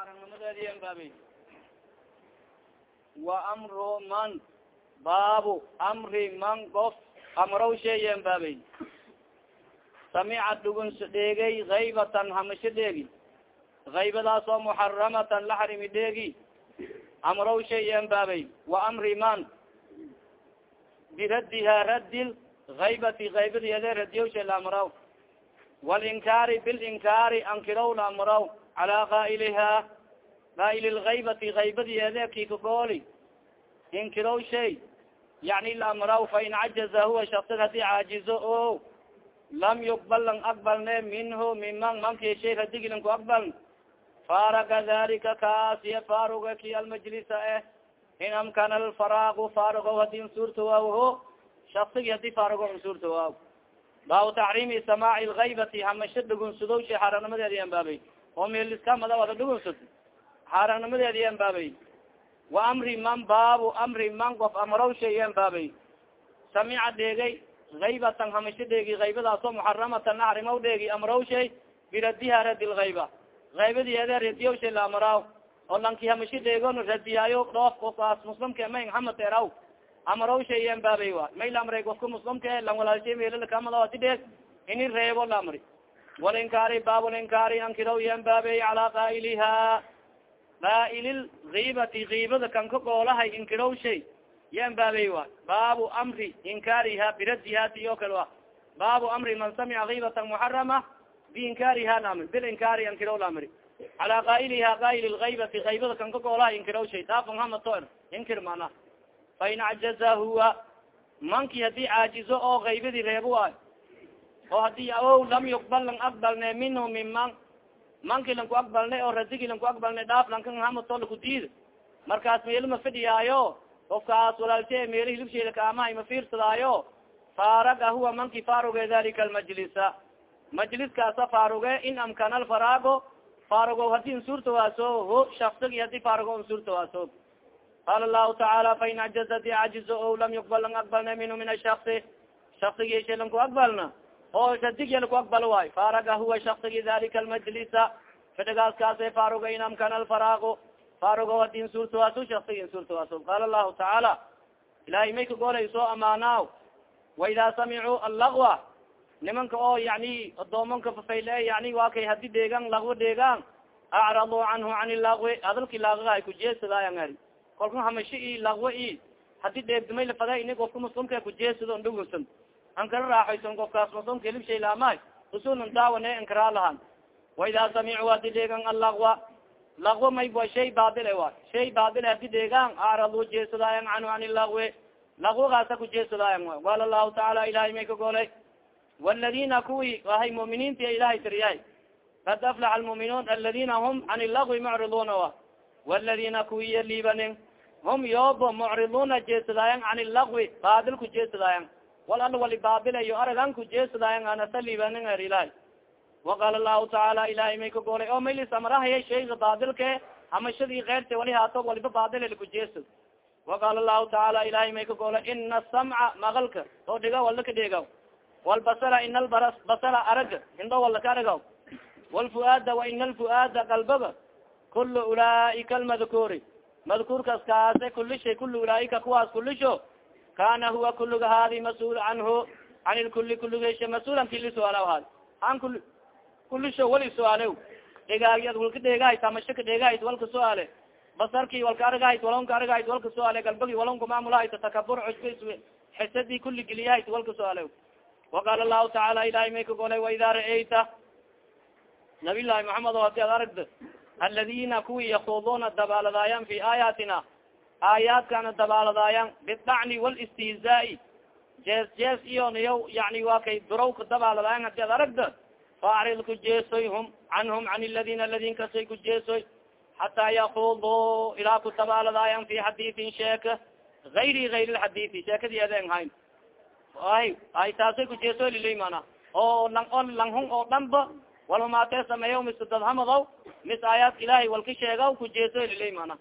xaarangnimadeedi baabey wa amru man baabu amri man qof amrow sheeyen baabey samica dhugunso dheegay haybatan hamasho dheegi haybadaas oo muxaramatan la xarimi dheegi amrow sheeyen baabey wa amri man biraddiha raddil haybati haybadiede radiyowshe laamraw walinkaari bilinkaari ankirow laamraw calaa qaa'iliha qaa'ili lhaybati haybadiede kikagooli inkirow shay yani laamraw fain cajaza huwa shaksid haddii caajizo o lam yuqbal lang aqbalne minhu miman manki shay radigilan ku aqbal faraga dalika kaasiya faruga ki almajlisa eh in amkana alfaraagu farugo haddii nsuurtawaaho shaksigi haddii farugo nsuurtawaaw baaw taxriimi samaaci lhaybati hamasho dhugunsudow shay xaarangnimadeedi anbaabay oo meeliska wada dhugunsud anbaabay wa amri man baabu amri man qof amraw shay anbaabay samica dheegay haybatan hamasho dheegi haybadaasoo muxaramatan naxrimaw dheegi amraw shay biradiha radi lhayba haybadiede radiyaw shay la amraaw oo lanki hamasho dheegon radiyaayo dhoof ofkaas muslimka may hamad eraw amraw shay anbaabay wa may la amray kofka muslimka lang walaalshay meelalakamadaati dheeg ini reebo la amri walinkaari baabulinkaari ankiraw yanbaabey calaa qaa'iliha qaa'ilil kiibati kiibada kan ka goolahay inkiraw shay yanbaabey wa baabu amri inkaariha biradihati o kale wa baabu amri man samica kiibatan muxarama biinkaariha laamri bilinkaari ankiraw laamri calaa qaa'iliha qaa'il lhaybati haybada kan ka goolahay inkiraw shay. Daafan hamato inkir mana fain cajaza huwa manki haddii caajizo oo haybadii reebo waayo oo haddii o lam yuqbal lang aqbalne minhu min man manki lang ku aqbalne oo radigi lang ku aqbalne dhaaf lankan hamato lakudiid markaas meelo ma fidhiyaayo ofkaas walaalshe meelo hilibsheeda kaamahay ma fiirsadaayo faaraga huwa manki faaruge dalika almajlisa majliskaasa faaruge in amkana alfaraago faarugo haddii nsuurtawaaso ho shaksigi haddii faarugo nsuurtawaaso qaala lahu tacaala fain cajaza haddii cajizo o lam yuqbal lang aqbalne minhu min ashasi shaksigiisha lang ku aqbalna oo radig laku aqbal waay. Faaraga huwa shaksigi dalika almajlisa. Fidhigaaskaase faaruga in amkana alfaraago faarugo haddii nsuurtawaaso shaksigi nsuurtawaaso qaala lahu tacaala ilahay may ka goolay soo amaanaaw. Waidaa samicuu allagwa. Nimanka oo yani adoomanka fafayle yani waa kay haddii deegan lagwa deegaan. Acraduu canhu can ilagwi hadalki laagaga ay kujeesadaayan ari kolka hamasho i lagwa i haddii dheegdumay lafada ini qofka muslimka kujeesado n dhugunsan an kala raaxayson qofkaas muslimka hilibshay laamahay usulan daawane ankaraa lahan waidaa samicuu haddii deegan allagwa lagwa may wa shay baadile wa shay baadile haddii deegaan. Acraduu jeesadaayan canhu can ilagwi lagwagaasa kujeesadaayan qaala lahu tacaala ilahay may ka golay wاladina kuwi ahay muminiinti ilahay tiriyahay kad aflaxa almuminuun aladina hum can ilagwi mucriduna a wاladina kuwi yaliibanin hum yoobo mucriduna jeesadaayan can ilagwi baadil kujeesadaayan wal al wali baadilayo aragan kujeesadaayan anasa liibanin er ilahay waqaala lahu tacaala ilahay may ka golay oo maylis amrahaya shayga baadilke hamashadii keyrte wali haato waliba baadil kujeesad waqaala lahu tacaala ilahay may ka golay ina asamca magalka oo dhiga wala ka dheegaw walbasara ina albara basara araga indho wala ka aragaw walfuaada wa ina alfuaada qalbaga kulu ulaaika almadkuuri madkuurkas kaase kuli shay kulu ulaaika kuwaas kulisho kana huwa kuliga haadi mas'uul canhu can ilkuli kuligesha mas'uulan kili suaala haad an kul kulisho wali suaalew dhegaagiyad walka dheegahayt amasho ka dheegahayt walka suaale basarki walka argahayt walonka argahayt walka suaale galbagi walonka maamulahayt takabur cusba xisadi kuli geliyahayt walka suaalew waqaala lahu tacaala ilahay may ka golay waida ra'ayta nabiy llahi maxamed o haddii ad aragda aladina kuwi yakuduna dabaaladaayan fi aayaatina aayaadkana dabaaladaayan bidacni walistihzaai jees jees iyo niyaw yani waa kay durawka dabaaladaayan haddii ad aragda faacrid kujeesoy hum canhum can ladina ladin kasay kujeesoy hataa yakudu ilaa ku dabaaladaayan fi xadiiin sheeka ayri ayr lxadiii sheekadii adeen hayn ay ay taasay kujeeso lilay mana oo lang o langhun oo dhanba walhumaatee sameeya mis dadhamadow mis aayaadka ilahay walka sheegaw kujeeso lilay mana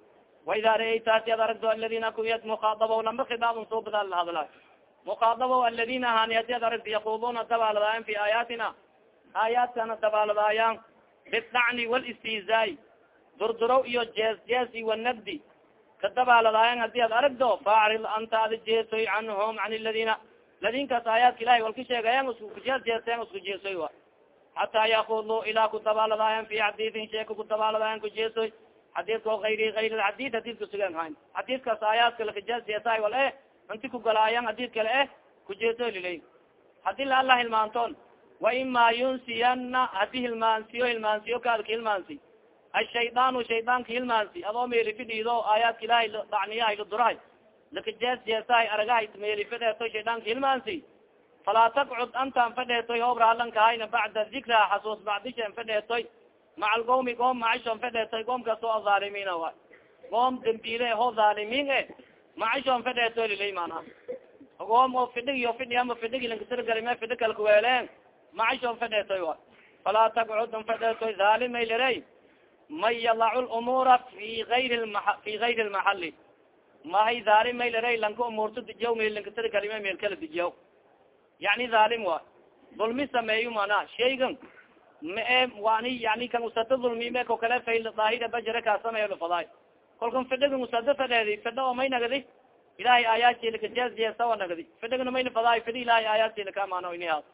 waida ra'aytaasi ad aragdo aladina kuwiyad mukhaadabow lamba khidaabun soo badaa la hadla mukhaadabow aladina hani haddii ad aragdo yakuduna dabaaladaayan fi aayaatina aayaadkana dabaaladaayan bidacni walistihzaai durduraw iyo jees jees i wanagdi kadabaaladaayan haddii ad aragdo faacrid anta ada jeesoy canhum can ladina ladinkaas aayaadka ilahay walka sheegayan iskujees jeeseen isku jeesoy wa hataa yakuduu ilaa kudabaaladaayan fi xadiidin sheeka kudabaaladaayan kujeesoy xadiidka ayri ayr xadid hadidka sugan hayn. Xadiidkaas aayaadka lakajees jeesaay wal eh inti kugalaayan hadid kale eh kujeesoy lilay haddii la alla hilmaantoon waima yunsiyana haddii hilmaansiyo hilmaansiyo kaadka hilmaansi ashaydaanu shaydaanka hilmaansi adoo meelifidhiido aayaadka ilahay dacniyahay ladurahay lakajees jeesahay aragahay meelifadheetoy shaydaanka hilmaansi falaa taqcud antaan fadheetoy hoobraalankaahayna bacda dikra xasuus bacdishan fadheetoy maca alqoomi qoom macishon fadheetoy qoom kastoo azaalimiina wa qoom dambiile ho zaalimiin e macishon fadheetoy lilay maanaa qoom oo fidhigiyo fidhi ama fidhigi lankasirgalime fidhi kalkuweeleen macishon fadheetoy wa falaa taqcudn fadheetoy zaalimay lirey man yadacu lumuura fi ayri ma fi gayri lmaxali mahay zaalimay lirey lanka umuurta dijiyaw mel lankasirgalime meel kala dijiyaw yani zalim wa dulmi sameeyo mana shaygan mae wani yani kan usada dulmi me ko kale fayl daahira bajare kaa sameeyo lafadaay kolkan fidhigan usada fadheedi fidha oo may nagadi ilahay aayaadsilakajeesjeesawa nagadi fidhigna may lafadaay fidhi ilahay aayaadsilaka maano inihaas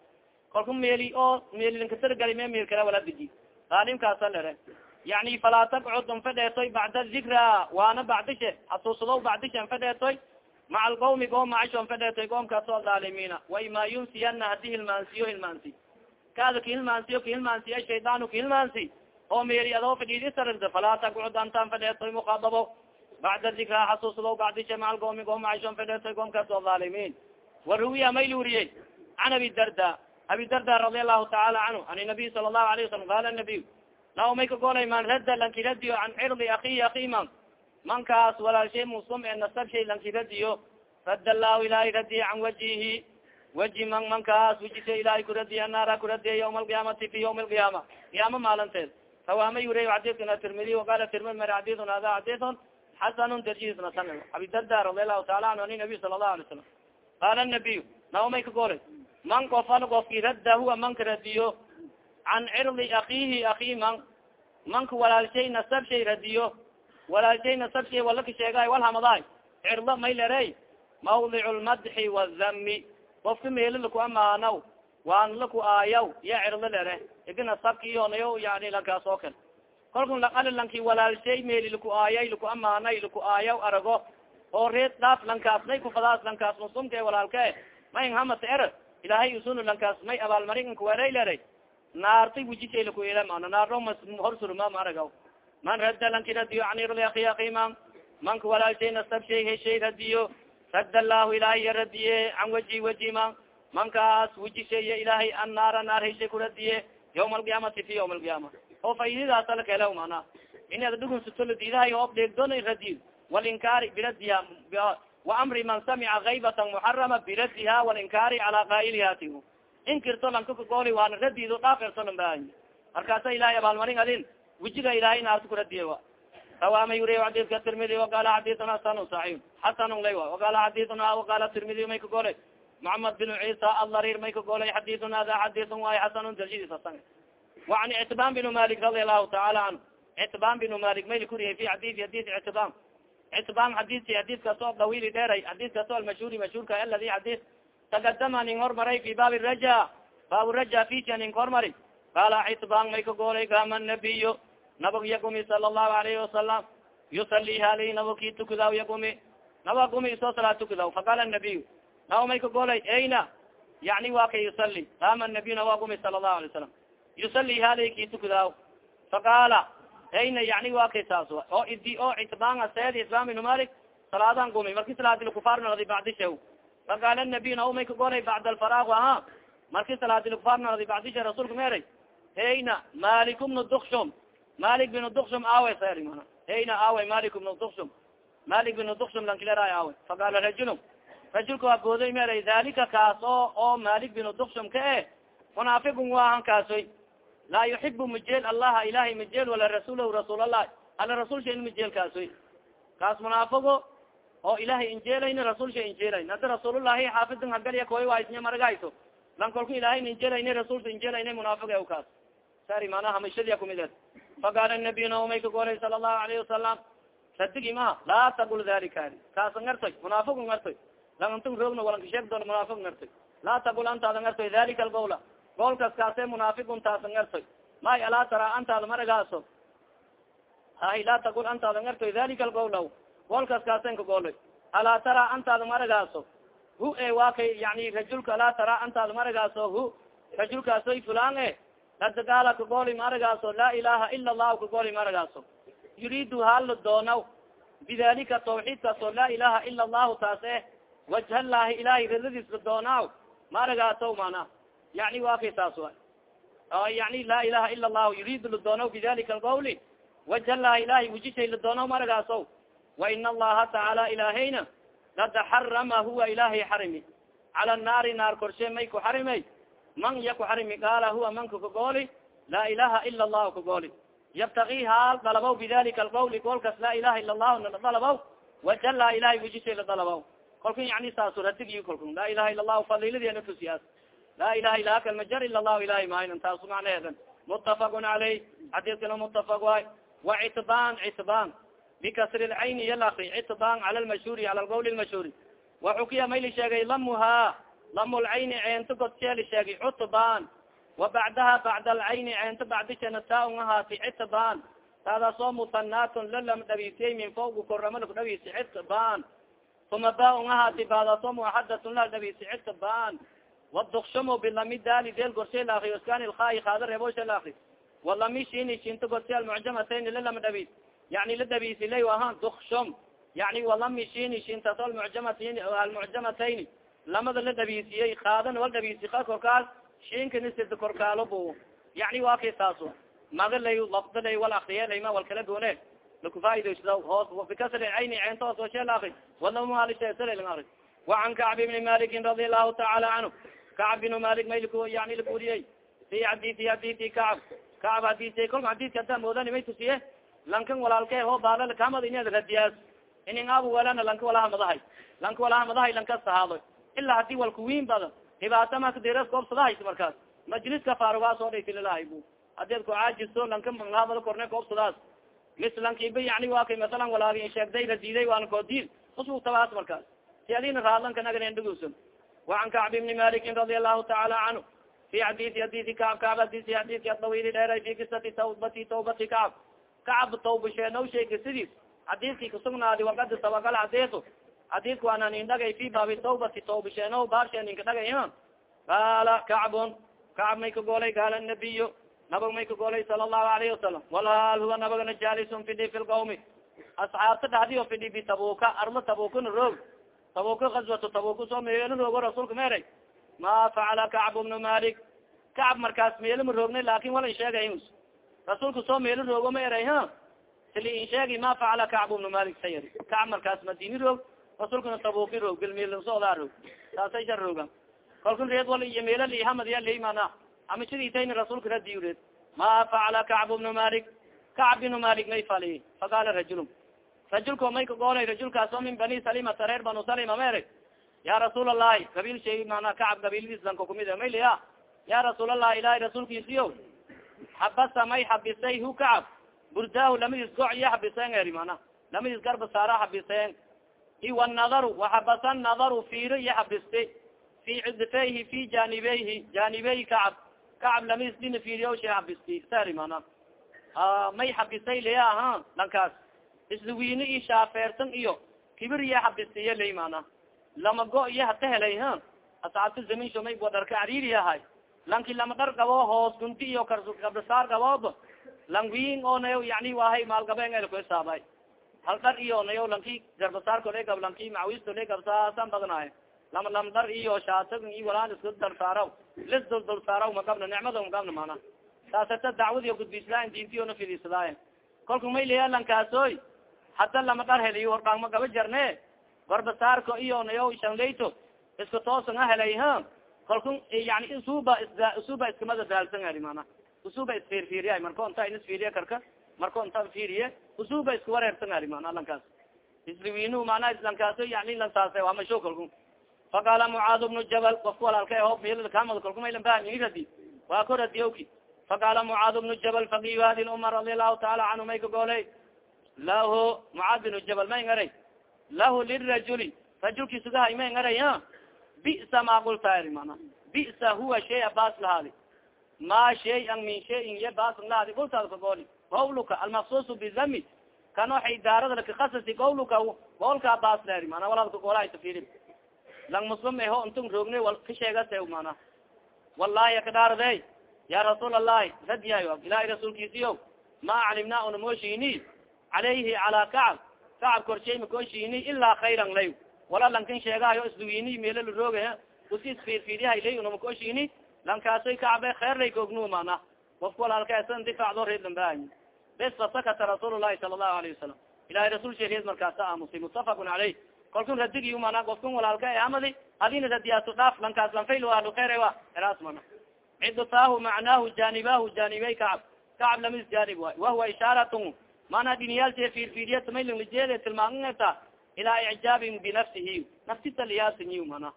kolka meeli oo meeli lankasirgalime meel kale wala diji zaalimkaasa lere. Yani falaa taqcud fadheetoy bacda dikra waana bacdishe xasuusado bacdishan fadheetoy maca alqawmi qoom macishon fadheetoy qoomkaasoo dhaalimiina waima yunsiyana haddii hilmaansiyo hilmaansi kaada kahilmaansiyo kahilmaansiya shaydaanu kahilmaansi oo meeri adoo fadhiidisaragda falaa taqcud antaan fadheetoy mukaadabo bacda dikra xasuusado bacdishe maca alqawmi qoom macishon fadheetoy qoomkaasoo dhaalimiin waruwiya may luriyey can abi darda abi darda radi allahu taala canhu an nabiy sala allahu alayh wasalam qala nabiy lao may ka golay man radda lankiradiyo can cirdi akii akiman mankaas walaalshay musum ee nasab shay lankiradiyo radd allahu ilahay radiye can wajihi waji man mankaas wejise ilahay kuradiye anaara kuradiye yawma alqiyaamati fi yawmi alqiyaama qiyaama maalinteed. Rawaama yuriy xadidkana tirmidi waqala tirmidi mar xadidun hada xadidun xasanun darjisna san abidarda radi allahu taala anhu ani nabiy sala allahu alay salam qala nabiy nao may ka golay man kofal kofki radda huwa manka radiyo can cirdi akiihi akii man manka walaalshay nasab radiyo walaalshay nasab shay walaka sheegay cirdo may lerey mawdic lmadxi wazami qofka meelo laku amaanaw waan laku aayaw ya cirdo lere idi nasabkiyonayo yani lankaas oo kale. Kolkan laqali lanki walaalshay meeli laku aayay laku amaanay laku aayaw arago. Oo reed dhaaf lankaas may kufadaas lankaas musumka walaalka may hamata er ilahay usunu lankaas may abaalmarin nkuweray leray naartay wujishay lakuila mana naarno ma horsurma ma aragaw. Man radda lanki radiyo anirlaki akiman manka walaalshay nasab shay heshay radiyo radd allahu ilahay ya radiye can waji waji man mankaas wujisheeye ilahay annaara naar heshay kuradiye yawma alqiyaamati fi yawma alqiyaama oo faididaasa lakele mana inaad dhugunsutoladiidahay oob dheegdoona radiyo walinkaari biradiya waamri man samica gaybatan muxarama biradiha walinkaari cala qaa'ilihati inkirto lanka kagooli waana radido dhaafirtolan ba markaasa ilahay abaalmarin adin wejiga ilahay naarta kuradiye wa rawaama yuriy xadidka tirmidi waqala xadidun hasan saxiix xasanun lay wa waqala xadiduna waqala tirmidi may kagolay muxamed bin ciisa allarir may kagolay xadidun hada xadidun waay xasanun darjidis hasan وan ctban بن malik radi alahu taala anhu ctban بن malik may lakuriyay fi xadii hadis ctban ctban xadisi xadis kaso dawili dheeray xadis kaso almashhuri mashhurka aladi xadis takadama ning hormaray fi baabi raja baab raja fisia ning hormari qala ctban may kagolay kama nabiyo nabog yagumi sala allahu alayhi wasalam yusaliha alayhi nabog ki tukadaw yagumi. Naba gumi isoo salaa tukadaw faqala anabiy naba may kagolay ayna yani wa ka yusali qaama nabiy nawa gumi sala allahu alay wasalam yusaliha alayhi ki tukadaw faqaala ayna yani wa kay saas oo idi oo itbaana sayad itbaan ibn malik salaadan gumi. Marki salaadilkufaar nagdi bacdisha faqaala nabiy naba may kagolay bacd alfaraag aha. Marki salaadilkufaar nagdi bacdisha rasulka meeray ayna malikumna dukshom malik bin duksum awe sar mana eyna awe malik bn duksum malik bin duksum lankileray awe faqala rajul rajulka waa booday meeray dalika kaas oo oo malik bin duksum ka e munaafigun waahan kaasoy laa yuxibu majeel allaha ilahay majeel wala rasulahu rasuul allah ala rasul sha in majeel kaasoy kaas munaafigo oo ilahay injeelayna rasul sha injeelayn hadda rasuulullahi xaafidin hagalya koy waisnya maragayso. Lan kolka ilahay injeelayna rasulsa injeelayna munaafiq e kaas. Sari manaha mashadiya kumid faqaala nabiy naomay ka golay sala allahu alayhi wasalam sadigi ma laa taqul dalika kaasa ngartoy munaafiq ngartoy langanta roogna walankasheeg doon munaafiq ngartoy laa taqul antaada ngartoy dalika algawla goolkas kaase munaafiqun taasa ngartoy may alaa tara antaada maragaaso hay laa taqul antaada ngartoy dalika algawla goolkas kaasen ka gooloy alaa tara antaada maragaaso hu e waa kay yani rajulka alaa tara antaada maragaaso hu rajulkaasoy fulaan e ladagaala kagooli maragaaso laa ilaha ila allahu kagooli maragaaso. Yuriidu hala doonaw. Bidalika tawxiidkaasoo laa ilaha ila allahu taas eh wajhallahi ilahay ridadiisla doonaaw maragaaso mana yani waa kay saas wa yani laa ilaha ila allahu yuriidu la doonaw bidalika alqawli wajhallahi ilahay wujishay la doonaw maragaaso wa in allaha tacaala ilahayna lada xarama huwa ilahay xarimi. Cala naari naar korshe may ku xarimay man ya ku xarimi qaala huwa manka kagooli laa ilaha ila allahu kagooli yabtagi haal dalabaw bidalika alqawli goolkas laa ilaha ila allahu na dalabaw wajala ilahay wujishay la dalabaw kolka yani saas radigi kolka laa ilaha ila allahu fadiladiana tusiyaas laa ilaha ilaha kalmajar ila allahu ilahay maayn taasu macnaheedan mutafaqun caleyh xadiiskana mutafaq waay wa citbaan citbaan bikasri lcayni yalakri citbaan cala lmashhuri cala alqawli lmashhuri waxukiya mayli sheegay lamuha lamulcayni ceento godsheeli sheegay cutbaan. Wa bacdaha bacd alcayni ceento bacdishana taa un ahaati citbaan taadaasoo musanatun lalam dhabiisiyey min fawgu koramala kudhabiisi citbaan. Uma ba un ahaati baadaasoo muaxadatun la dhabiisi citbaan. Wadukshumo bilami daali deel gorshe laakri iskani lkaayi kaada reebosha laakri walami shini shinto gorshe almucjamatayn lalam dhabiis. Yani la dhabiisi lay ahaan dukshum yani walami shini shintaas almucjamatin almucjamatayni lamada la dhabiisiyey kaadan wal dhabiisi ka korkaas shinkanisida korkaalo bu yani waa kay taaso magalay lafdalay wal akriyelama wal kala doone lakufaaidaysa hoos bikasri cayni ceento hoos washe laakri walamaalisheesalang ari wacan kacb ibni malikin radi allahu taala canhu kacb binu malik may yani lakuriyey fi haddii haddii kacb. Kacb hadisay kolka hadidka hadaa moodani may tusiye. Lankan walaalke ho baala kamad inad radiyaas. Inin abu welana lanka walaha madahay. Lanka walaha madahay lankas ahaado ilaa haddii walkuwiin badan dhibaata makadiras koobsadahays markaas majliska faarugaa soo dhaytililahay bu hadeed ku caajiso lanka mangaamada korne koobsadaas mis lankiba yani waa kay masalan walaagi sheegday radiiday waana koodiil usbugtabaas markaas si adina raadlanka naganendhagusan wacan kacb ibni malikin radi allahu taala canhu fi xadii haddii kacb kacb hadisi xadiiski adawili dheeray fi kisati tawbati tawbati kacb kacb tawbasheenaw shay kisadiis xadiiskii kasugnaadi wakadi tabakal xadiisu xadiidka waana nin dhagay fi baabi tawbati tawbasheeno baabshee ninka dhagay qaala kacbun kacb may ka goolay gaala nabiyo nabag may ka goolay sala allahu alayhi wasalam walhaal huwa nabagana jaalisun fidhi fi lqawmi asxaabta dhahdi o fidhi bitabuka arlo tabukana roog tabuka gazwatu tabuka soo meelo roogo rasuulka meeray. Ma facala kacb bnu malik kacb markaas meelo ma roognay laakin wala in sheegay rasuulka soo meelo roogo ma eray ha sili in sheegi ma facala kacb bnu malik sa yari kacb markaas madini roog rasuulkana tabuki roog bilmilsoodaa roog saasay sha rooga kalkun reed wal iyo meela lihamadiya leymana ama siditayna rasuulka radiy reed ma facala kacb bnu malik kacb binu malik may fali. Faqala rajulum rajulko may kagoolay rajulkaas oo min bani salimata reer banu salima ma ereg ya rasuul allahi gabiil shay mana kacab gabiildiislanka kumid may liya ya rasuul allahi ilahay rasuulkiisiyo xabasa may xabisay hu kacab burdaahu lamadiis gooc iya xabiseen eri mana lamadiis garba saara xabiseen iwa nadaru waxabasa nadaru fiiro iyo xabiste fi cidfeyhi fi janibeyhi janibeyhi kacab. Kacab lamadiis dina fiiriya shay xabisti seri mana may xabisay liya aha dhankaas isluwiine iyo shaafeertan iyo kibir iya xabistiya lay mana lama go iyo hata helay ha asxaabta zaminsho may bo dharka cariiri ahay lanki lama dhar gabo hoos gunti iyo kabdasaar gaboob langwin oo nayo yani wahay maalgabeen ku hisaabay hal dhar iyo nayo lanki garbasaarko le gab lanki macawisto le gabsaasan badnaay lama lam dhar iyo shaatag iyo walaan isku darsaaraw lis dul dul saaraw magabna nicmada magabna mana saasata dacwad iyo gudbislaain diintiyo na fidisadaaye kolka may leya lankaasoy. Hadda lama dhar heliyo hordhaangma gaba jarne. Garbasaarko iyo nayo shanlayto isku toosan a helay ha kalku yani isuba isuba iskamada daalsan ari mana usuba isfiirfiiriya marko inta inisfiiriya karka marko inta fiiriye usuba isku wareersan ari mana lankaas isliwinu mana lankaaso yani lansaasa waa masho kalku faqaala mucaad bnu jabal kofka walaalka ho kamad kalku maylan bahaniradi waa ko radiyowki faqaala mucaad bnu jabal lumma radi allahu taala canhu may ka gooley lahu mucaad binu jabal may ngaray lahu lirajuli rajulki sugahay may ngaray bisa ma kulta mana bisa huwa shay bas lahaadi ma shayan min shayin ya bas lahaadi kultaad ka gooli qawluka almaksus bizami kano xaydaarada lakakasasi qawluka goolkaa bas leeri mana walaad ka goolahay tafiri lang muslim eho intun roogna ka sheegase mana wallahi akadaarade ya rasuul allahi radiyayo ilahay rasuulkiisiyo ma calimna una mooshini calayhi calaa kacab kacab korshay makooshini ilaa khayran lay wala lankan sheegahayo isduwini meelo la rooga usi isfiirfiiryahay lay una makooshini lankaasoy kacabe kheer lay koognu mana qofka walaalkaasa difacdo reed lambahay bes fasakata rasuul lahi sala allahu alayhi wasalam ilahay rasul sheereed markaasa aamusay mutafaqun caleyh kalkun radigi mana qofkan walaalka e amadi adina radiyaato dhaaf lankaas lanfayl ahlu kheer wa eraas mana. Cidtaahu macnaahu janibahu janibay kacab. Kacab lamis janib waay. Wahuwa ishaaratun. Mana diniyaalse fiirfiiriya tamaylanlijeede tilmaamata ilaa icjaabin binafsihi naftisa liyaasinyi mana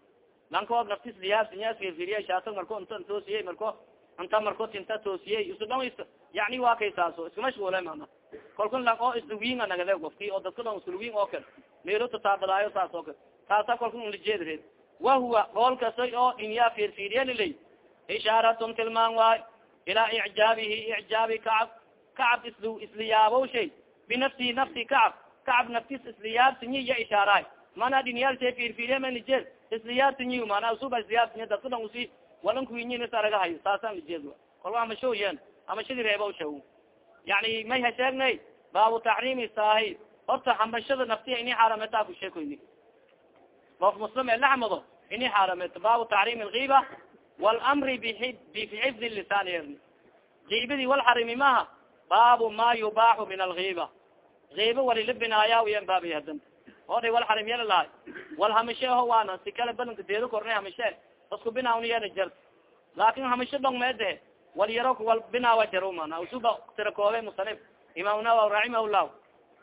lankoob naftis liyaasinya fiirfiiriya shaasa marko inta toosiyey marko inta marko tinta toosiyey isu dhan yani waa kay saaso iska mashgule mana kalkun lang oo isluwiinga nagade gofki oo dadka dhan isluwiin oo kale meelo tataabadaayo saas oo kale taasa kalkun lijeedreed wahuwa goolkasay oo inyaa fiirfiiriya lilay ishaaratun tilmaan waay ilaa icjaabihi icjaabi kacab kacab is isliyaabo shay binafsihi nafsi kacab kacab naftis isliyaabsinyi iya ishaaraay mana dhinyaalshe fiirfiiriya manijed isliyaabsinyi mana usuba isliyaabsinya dadka dhan usi walankuinyinis aragahayo saasaan lijeed kolka amasho yen amashadi reeba shaw yani may ha sheegnay baabu taxriimi saahi horta hambashada naftiya ini xaarametaa ku sheekoyni qof muslim ee laxmado ini xaarameto baabu taxriimi lgiiba wlmri bxifd lisaan erni ibadii wal maha baabu ma yubaaxu min algiba iba walila binaaya yan baabi hadan oday wal xarim yala lahay. Wal ho waana si kale badanka deedo korna hamishe isku binaawni yana jar laakin hamishe dhong wal yaro wal binaawa jaro mana usuba tirakoobe musanif imaam nawawi raximahullah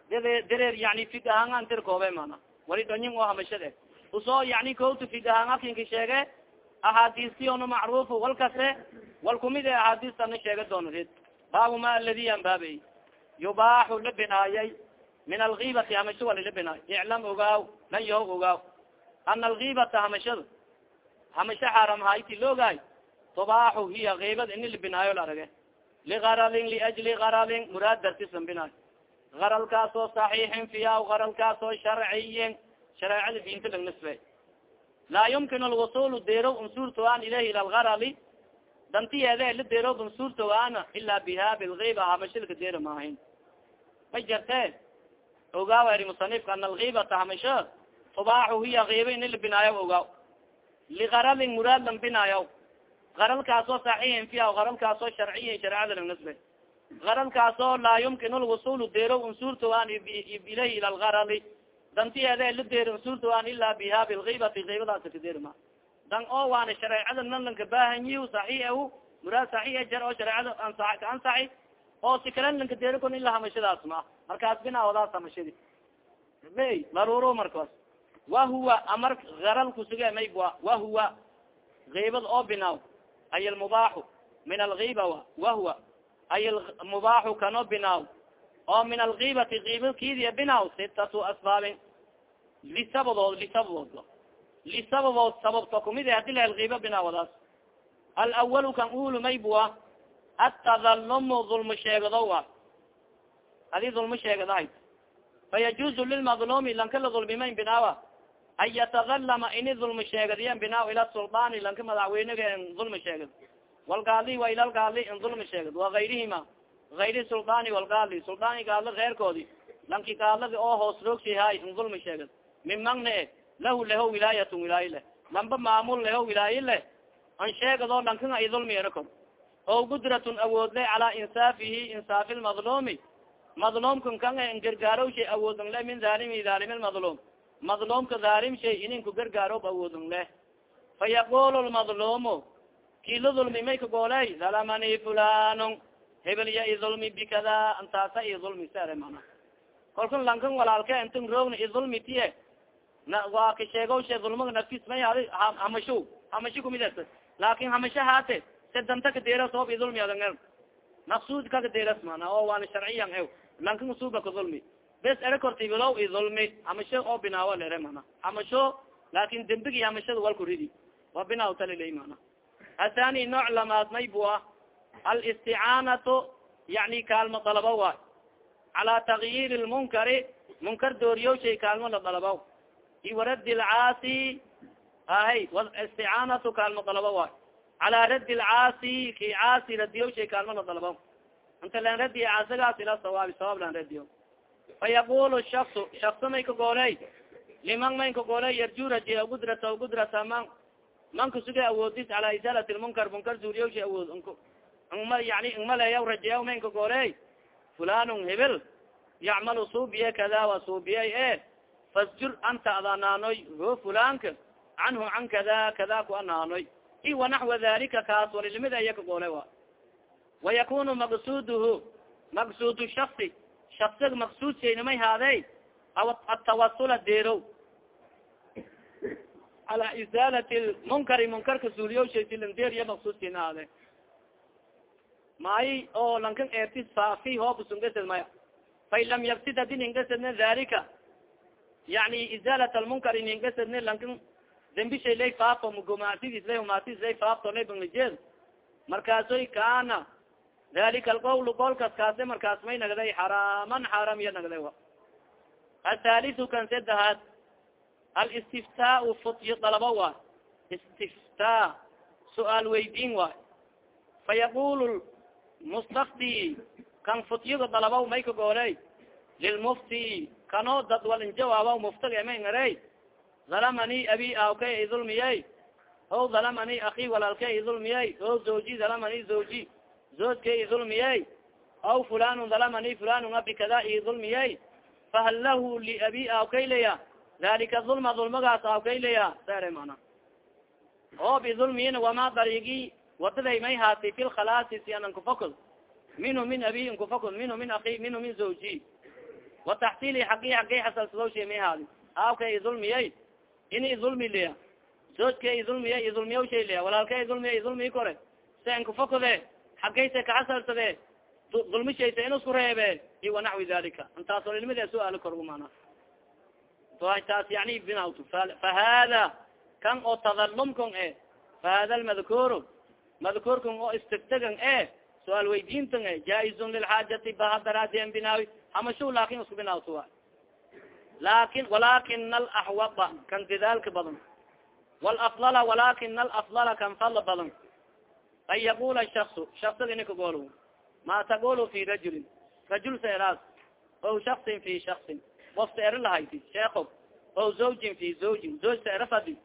dede dereer yani fig ahaan tirakoobe mana. Wali dhonyin oo hamishade u soo yani kota fig ahaan akinka sheege axaadiistiona macruf wal kase wal kumid e axaadiistana sheega baabu ma aladi an baabey yubaaxu la binaayay min algibati hamasho wali la binaay iclam ogaaw lan yaho ogaaw ana algibata hamashada hamasho xaaram hayti loogaay tubaaxu hiya giibad ini la binaayo la arage ligaralin liajli garalin muraad dartisan binaay garalkaasoo saxiixin fiya garalkaasoo sharciyin shareecada diinta lag nisbe laa yumkin lwusul dero unsuurtoan ilayhi ila lgarali dantiyeede la dero unsuurtoana ila biha bilgiba hamashilka dero maahin may jarte ogaaw eri musanifka ana algibata hamasho tubaaxu hiya giba ini la binaayo ogaaw ligaralin muraad lang binaayo garalkaasoo saxiixin fiya garalkaasoo sharciyin shareecada lang nisbe garalkaasoo laa yumkin lwusul dero unsuurtoan ilayhi ila lgarali dantiyeeda la deerin suurtaan ilaa biha bilgibati giibadaas kadeerma dan oo waana shareecada nan lanka baahanyi saxiix muraad saxiix jar oo shareecada ka ansaxi oo si kalen lanka deeri kon ilaa hamashadaas ma. Markaas binaawadaas hamashadi may laruro markaas. Wahuwa amar garal kusuge may wahuwa giibad oo binaaw ay almubaaxu min algiba wahuwa ay mubaaxu kano binaaw oo min algibati giba kidiya binaaw sitatu asbaabin lisabadood lisabadood lisababood sababta kumid hadi la giba binaawadaas alawalu kan ulu maybua atadalumu dulma sheegado a adi dulma sheegadahay fayajuzu lilmadlumi lanka la dulmimayn binaawa an yatadalama ini dulma sheegadiyan binaaw ila suldaani lanka madaxweynega dulma sheegad walgaali wa ila lgaali in dulma sheegad wa gayrihima ayri suldaani walgaali suldaani gaalo keyrkoodi lanki gaaladi oo hoos roogsihay in dulma sheegad min magna e lahu leho wilaayatun wilaaye leh lamba maamul leho wilaaye leh an sheegado lankan ay dulmi erakor o gudratun awood le calaa insaafihi insaafi lmadlumi madlumkan kan n gargaaro shay awoodn le min zaalimi zaalimi lmadlum madlumka zaalim shay ininku gargaaro awoodn leh fa yaqulu lmadlumu kila dulmi may ka gooley zalamani fulanun hebel ya idulmi bikada antaasa idulmi sere mana. Kolkan lankan walaalke intan roogna idulmi tiye na waa ka sheego she dulmaga naftis may hadi hamasho hamasho kumid laakin hamasho haate se danta kadera soob idulmi adan maqsud kaga deras mana oo waana sharciyan ew. Lanka usuba ka dulmi bes ere kortibilow i dulmi hamasho oo binaawo lere mana. Hamasho laakin dembigi hamashada walku ridi. Waa binaaw taliley mana. Athani nooc lamaad may bu ah alisticaanatu yani kaalmo dalaba waay cala tagyir lmunkari munkar dooriyo shay kaalmo la dalaba i waradi lcaasi ahay isticaanatu kaalmo dalaba waay cala radi lcaasi ki caasi radiyo shay kaalmo la dalaba inta lan radiya caasigaas ila sawaabi sawaab lan radiyo fa yaqulu shaksu shakso may kagooley liman mayn kagooley yarju rajiya gudrata gudrata man man kasuga awoodis cala isaalat lmunkar munkar zuuriyo shay awood ma yani ingmaleya rajiya mayn kagooley fulanun hebel yacmalu suubiye kada wa suubiyay e fasjur anta adanaanoy ho fulanka canhu can kada kada ku anaanoy. I wanaxwa dalika kaas walilimid aya kagoole wa. Wayakunu maqsuduhu maqsud shasi shaksiga maqsud shaynamay haadey aw atawasula deerow cala isaalati lmunkari munkarka suuliyo shaysilandeer iya maqsud shayna haade maayi oo lankan eertis faafi hoobusungased maya fain lam yabsid hadin ingasadne dalika yani izaalat almunkar in ingasadne lankan dembi shay lay faafo mugumaasidis lay humaasidis lay faafto lay banglijeed markaasoy kaana dalika alqawl qolkas kaase markaas may nagday xaraaman xaram iya nagday athalisu kan sedahaad alistiftaa futyo dalaba wa istiftaa su'aal weydiin fa yaqul mustafti kan futyiga dalabaw may ka gooley lilmufti kanoo dad wal injawaabaw muftiga may ngarey dalamani abi awkay i dulmiyey o dalamani aki walaalkay i dulmiyey o zawji dalamani zawji zoodkay i dulmiyey aw fulanun dalamani fulanun abi kada i dulmiyey fahal lahu liabi awkay leya dalika dulma dulmagaas awkay leya sere mana o bidulmiyin wama darigi wadaday may haati fi lkhalaasi si anan kufakod minhu min abi nkufakod minhu min aki minhu min zawji wataxsili xaqi xaqi xasalsadawsha may haadi aawka idulmiyay ini idulmi liya zoojka idulmiya idulmiyaw shay liya walaalka idulmiya idulmi kore se nkufakode xagayse kaxasalsade dulmi shaysa inusku reebe i wanaxwi dalika intaas ilmide su'aalo korgu mana taas yani binawt fa hada kan oo tadalumkon e fa hada lmadkuuru madkuurkan oo istigtagan e su'aal weydiintan e jaa-izun lilxaajati baha daraadian binaawi hamashu laakin isku binaawto wa laakiin walakina alaxwaba kan didaalka badan. Walaflala walakina alaflala kan fadla badan an yaqula shaksu shaksiga ini kagool ma taqulu fi rajulin rajul seeraas o shaksin fi shaksin of seero lahayti sheeko o zawjin fi zawjin zawj seero fadi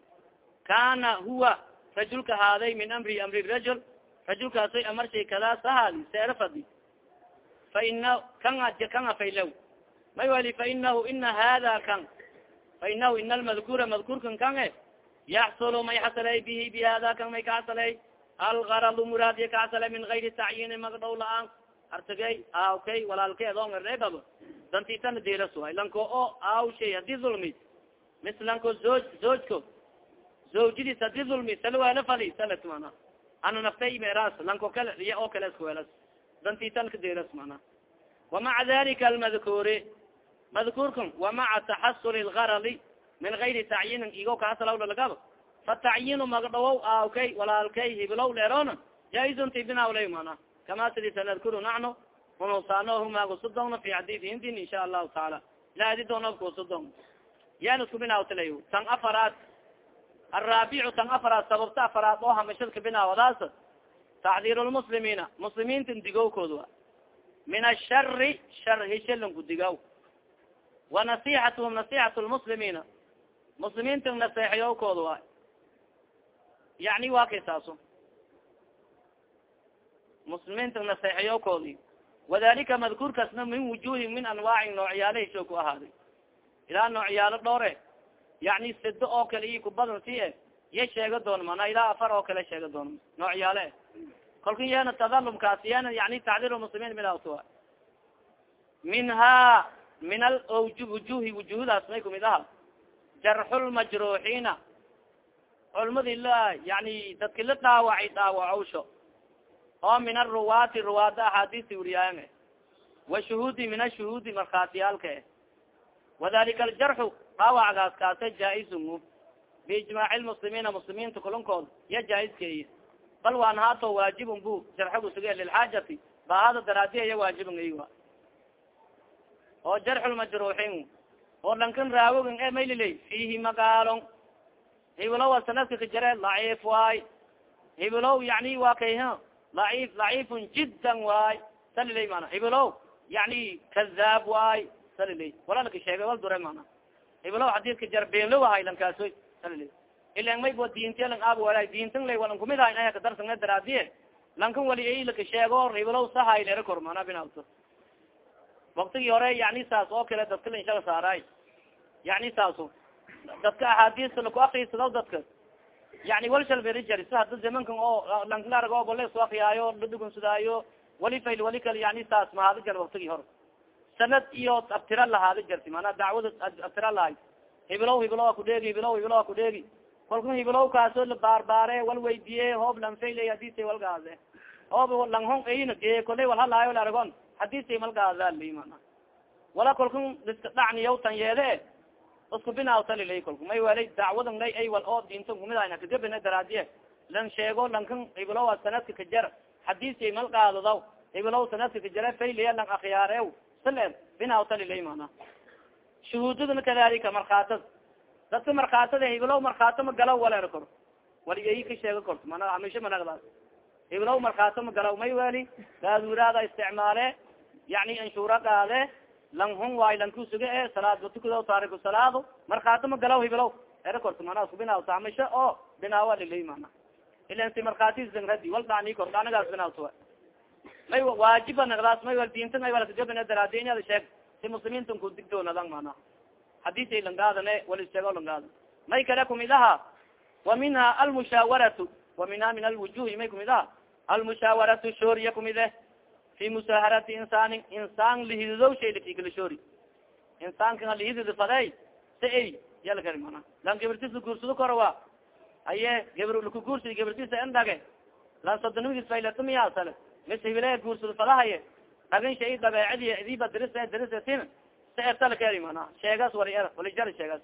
kana huwa rajulka haaday min amri amri rajul rajulkaasoy amarshay kadaas ahaadi seero fadi fa ina kanga kanga faylaw may wali fa inahu ina hada kan fa inahu ina almadkura madkurkan kange yaxsulu may xasalay bihi bi kan may kaxasalay algaradu muraadiya kaxasalay min gayri tacyiini magdhow la'aan artagay aawkay walaalkay adoon ereebab dantitana deerasuhay lanko o aaw shay haddii dulmi mis lanko zoj zoojko zawjidis haddii dulmi salwaala fali salat mana ana naftay meeraas lanko kale iya oo kale iskuwelas dantitan ka deeras mana wamaca dalika almadkuuri madkuurkan wamaca taxasuli lgaradi min gayri tacyinin igo kaasalawlalagaba fatacyiinu magdhawow aawkay walaalkay hibilow leerona jaa-izun tibinawlay mana kama sidi sanadkuru nacno unusaanohumagusudongna fi xadii hindin insha allahu taala ilaadi doonabkusudong yan isku binaawtalay tan afaraad araabicu tan afaraad sababta afaraad oo hamashad ka binaawadaas taxdiir lmuslimiina muslimiinta digowkood wa min ashari shar hishalanku digaw wa nasixatuhum nasixat lmuslimiina muslimiinta naseexayowkood wa yani waa kay saaso muslimiinta naseexayowkoodi wadalika madkuurkaasna min wujuhi min anwaacin noocyaala hisho ku ahaaday. Ilaa noocyaalo dhowre yani sido oo kale iyo kubadan si e iya sheega doon mana ilaa afar oo kale sheega doon noocyaale. Kalka yeena tadalumkaas yeena yani tacdiir muslimiin midawta minha min al wujuhi wujuhdaas may kumid aha jarxulmajruuxiina culmadi la yani dadki la dhaawacay dhaawacowsho oo min aruwaati ruwaada axaadiista wuriyaayan washuhuudi min ashuhuudi markhaatiyaalka. Wadalika aljarxu dhaawacgaas kaase jaa-izun biijmaaci lmuslimiina muslimiinta kulankood ya jaa-iskey bal waan haato waajibun bu jarxigu suge lilxaajati baahada daraadiya iya waajibun iy oo jarxulmajruuxin oo dhankan raawogin e mayliley fiihi magaalon hibilow sanadka kajare laciif waay. Hibilow yani waa kay laciif laciifun jiddan waay. Saliley mana hibilow yani kazaab waay. Saliley walalaka sheegay wal dure mana hibilow xadiidka jar beenlo ahay lankaasoy saliley ilan bo diinti lang aab wala diintan lay walan kumid ahay aya kadarsan daraadiye lankan wali ilaka sheego hibilow sahay lera kor mana binalto waktigii hore yani saas oo kale dadka lanshala saaray. Yani saaso dadka axaadiista laku akrisado dadka. Yani wal shalberijar si hada zamankan oo lanlarag oo bole su akriyaayo ladhugunsudaayo wali fayl wali kale yani saas mahaada jar waktigii hore sanad iyo abtira lahaada jarti mana dacwada abtira lahay. Hibilow hibilow akudheegi hibilow hibilow akudheegi kalku hibilow kaaso la baarbaare wal weydiye hoob lanfayle hadisa walgaade hoob langhon ayna geye koley wal halaayo la aragon hadisa malgaadali mana wala kalku liska dhacniyaw tan yeede isku binawtalilay kalku may welay dacwadan lay ay wal oo diinta kumidahayna kadabina daraadiye lan sheego lankan hibilow sanadka kajar hadisay malgaadadaw hibilow sanadka kajare faylaya lang akhiyaarew sile binawtalilay mana shuhuudadana kadalika markaatada dadka markaatada hibilow markaato ma galaw waleer kor waligayi ka sheega korto mana hamisho managdaas hibilow markaato ma galaw. May weli gaaduraada isticmaale yani anshuura qaade lang hun waay lanku suge e salaad batukado taariku salaado markaato ma galaw hibilow era korto mana isku binaawta hamisho oo binaawa lilay mana. Ilan si markaatisradi wal dhani kor dhanagaas binaawta may waajiba nagdaas may wal diinta may walkajabina daraadi inada sheeg. Si muslimiinta ku digdoonadan mana. Hadisay langaadane walisheego langaada may kale kumid aha wa minha almushaawaratu wa minha min alwujuhi may kumid aha almushaawaratu shooriya kumid eh fi musaaharati insaanin insaan lihididow shay lakikala shoori insaanka lihidid faday sa ay yalakari mana lan gabartisa guursado kora wa aye gabar laku guursadi gabartisa indhage lan sodonomigis faylatamiya sale mis hibile guursado fadahaye dhagin shay dabeecadi idiba daris darisatin sa ertalakeri mana sheegas wali er walijar sheegas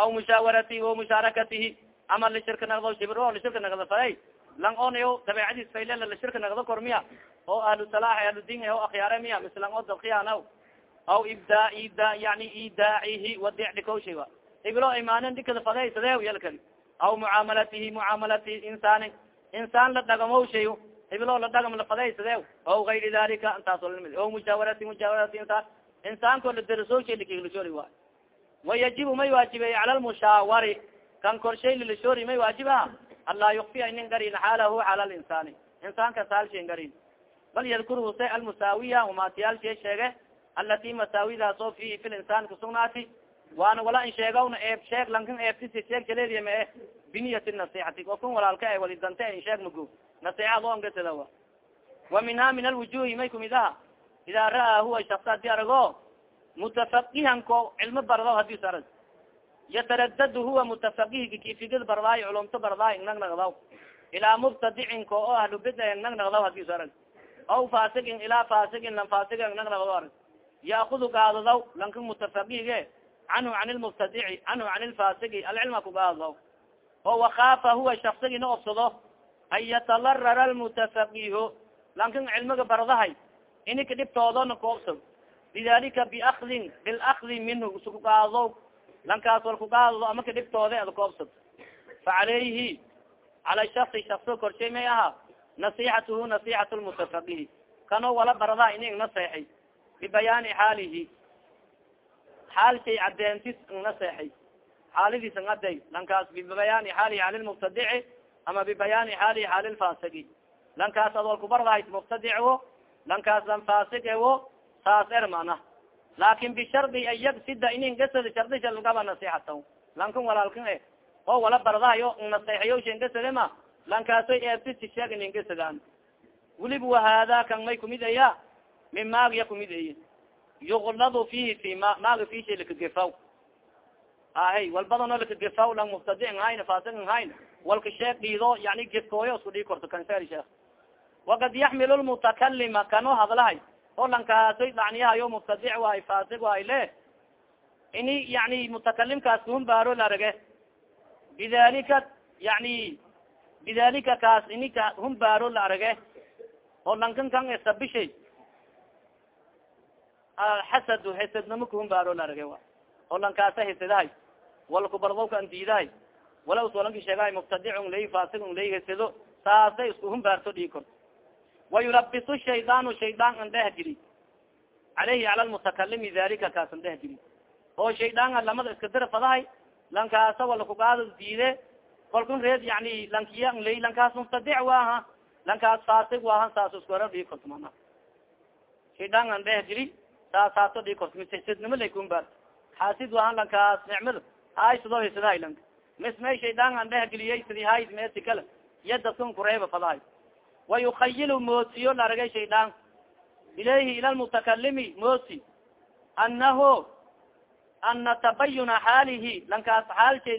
aw mushaawarati o mushaarakatihi ama lishirka nagdo shibro lishirka nagdo faday lang onayo dabeecadis fayle lishirka nagdo kor miya oo ahlu salaax ahludin o akhyaare miya mislang o dadkiyana aw ibda ida yani idaacihi wadicdikowshiga iblo imaanen dikada faday sadeew yalkali aw mucaamalatihi mucaamalati insaanin insaan la dhagamo shay iblo la dhagam la faday sadeew aw gayri dalika intaas olamid o mushaawarati mushaawarati insaan. Insaanko la darasooshay lakiglashoori waay wayajibu may waajibey cala lmushaawari kan korshay lilashoori may waajiba anlaa yukfiya inin garin xaalahu xaala linsaani insaanka saalshen garin bal yadkurhu say almusaawiya umatiyaalshe sheege alati masaawidaas oo fihi fi linsaan kusugnaati waana wala in eeb sheeg lankan eebtisi sheeg jaleediya ma eh biniyati nasixati oo kun walaalka e walidante in sheeg mago nasixad oo angasada wa wa minha min alwujuhi may kumid aha ida ra'aa huwa shaksa haddii arago mutafaqihan ko cilmo bardaw haddii s arag yataradad huwa mutafaqihka kifigad bardaayo culumto bardaayo nag nagdaw ilaa mubtadicin ko oo ahlu bida nag nagdaw haddii arag aw fasigin ilaa fasigin lan fasig nag yaakudu gaadadaw lanka mutafaqihge canhu can lmubtadici canhu can lfasigi alcilma kugaadadaw oo wakaafa huwa shaksigi na obsado an yatalarara lmutafaqihu lankan cilmiga bardahay inika dhibtoodona koobsad lidalika biakdin bilakdi minhu iskugaado lankaas wal kugaadado ama ka dhibtoode ad koobsad facalayhi cala shasi shakso korshay may aha nasixatuhu nasixat lmutafaqihi kanoo wala bardaa ini naseexay bibayaani xaalihi xaal shay cadeentis naseexay xaaladiis ang aday lankaas bibayaani xaalihi xaali lmubtadici ama bibayaani xaalihi xaali lfasigi lankaas ad wal kubardahay mubtadico lankaas lan fasig ewo saas er mana bishardi an yagsida inin gasad shardisha lagaba nasixata lankan walaalkan e oo wala bardahayo naseexayo shan gasadema lankaaso eebtisi sheeg inin gasadaan welib wahada kan may kumid aya min maagya kumid eye yugladu fihi fi ma maaga fisha lakagefaw ahay walbadanoo lakagefaw lang mubtadi n hayn fasig n hayn walka sheeg dhiido yani gefkooyo isku dhii korto kanseri sheekh. Wakad yaxmil lmutakalima kano hadlahay oo lankaasoy dacniyahayo mubtadic waay fasig waay le ini yani mutakalimkaas kahumbaaro larage bidalika yani bidalika kaas ini kahumbaaro la arage oo lankan kan esabishay xasad hesadnamo kahumbaaro la arage oo lankaasa hesadahay. Walkubardoka an diidahay. Wala uswalanki sheegahay mubtadicun lay fasigun lay hesado saasay isku humbaarto kor wayulabisu shaydaanu shaydaan an dheh jiri. Caleyhi cala lmutakalimi dalika kaas an dheh jiri. Oo shaydaanga lamada iska dara fadahay lankaasa walakugaado diide kolkun reed yani lankiya lay lankaas mubtadic waaha lankaas fasig waaha saas isku hera dhii korto mana shaydaan an dheh jiri saas haato dhii korto mishesadnimo lay kumbaar xaasid waahan lankaas nicmada hay sidoo hesadahay lanka mis may shaydaan an dheh geliyay sidi hay meesi kale iya dadkan kureeba fadahay wayukayilu moosiyo laragay shaydaan ilayhi ila lmutakalimi moosi anaho ana tabayuna xaalihi lankaas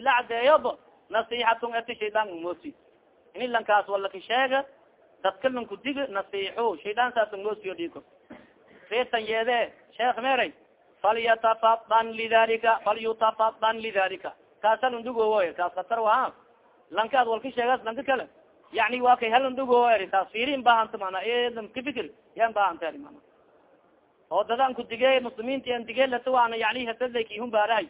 la cadeeyoba nasixatun eti shaydaan moosi ini lankaas walaka sheega dadka lanku diga nasixo shaydaan saasa moosiyo dhiko reetan yeede sheekh meray falyatafadan lidalika falyutafadan lidalika. Kaasa landugowo kaas katar waa lanka ad walka sheegas lanka kale yani wa kay halandugo eri taas firi in bahanta mana edan kafikir yan bahanta eri mana. Oo dadan ku dige muslimiinta an dige lata waana yani hasad lay kihun baarahay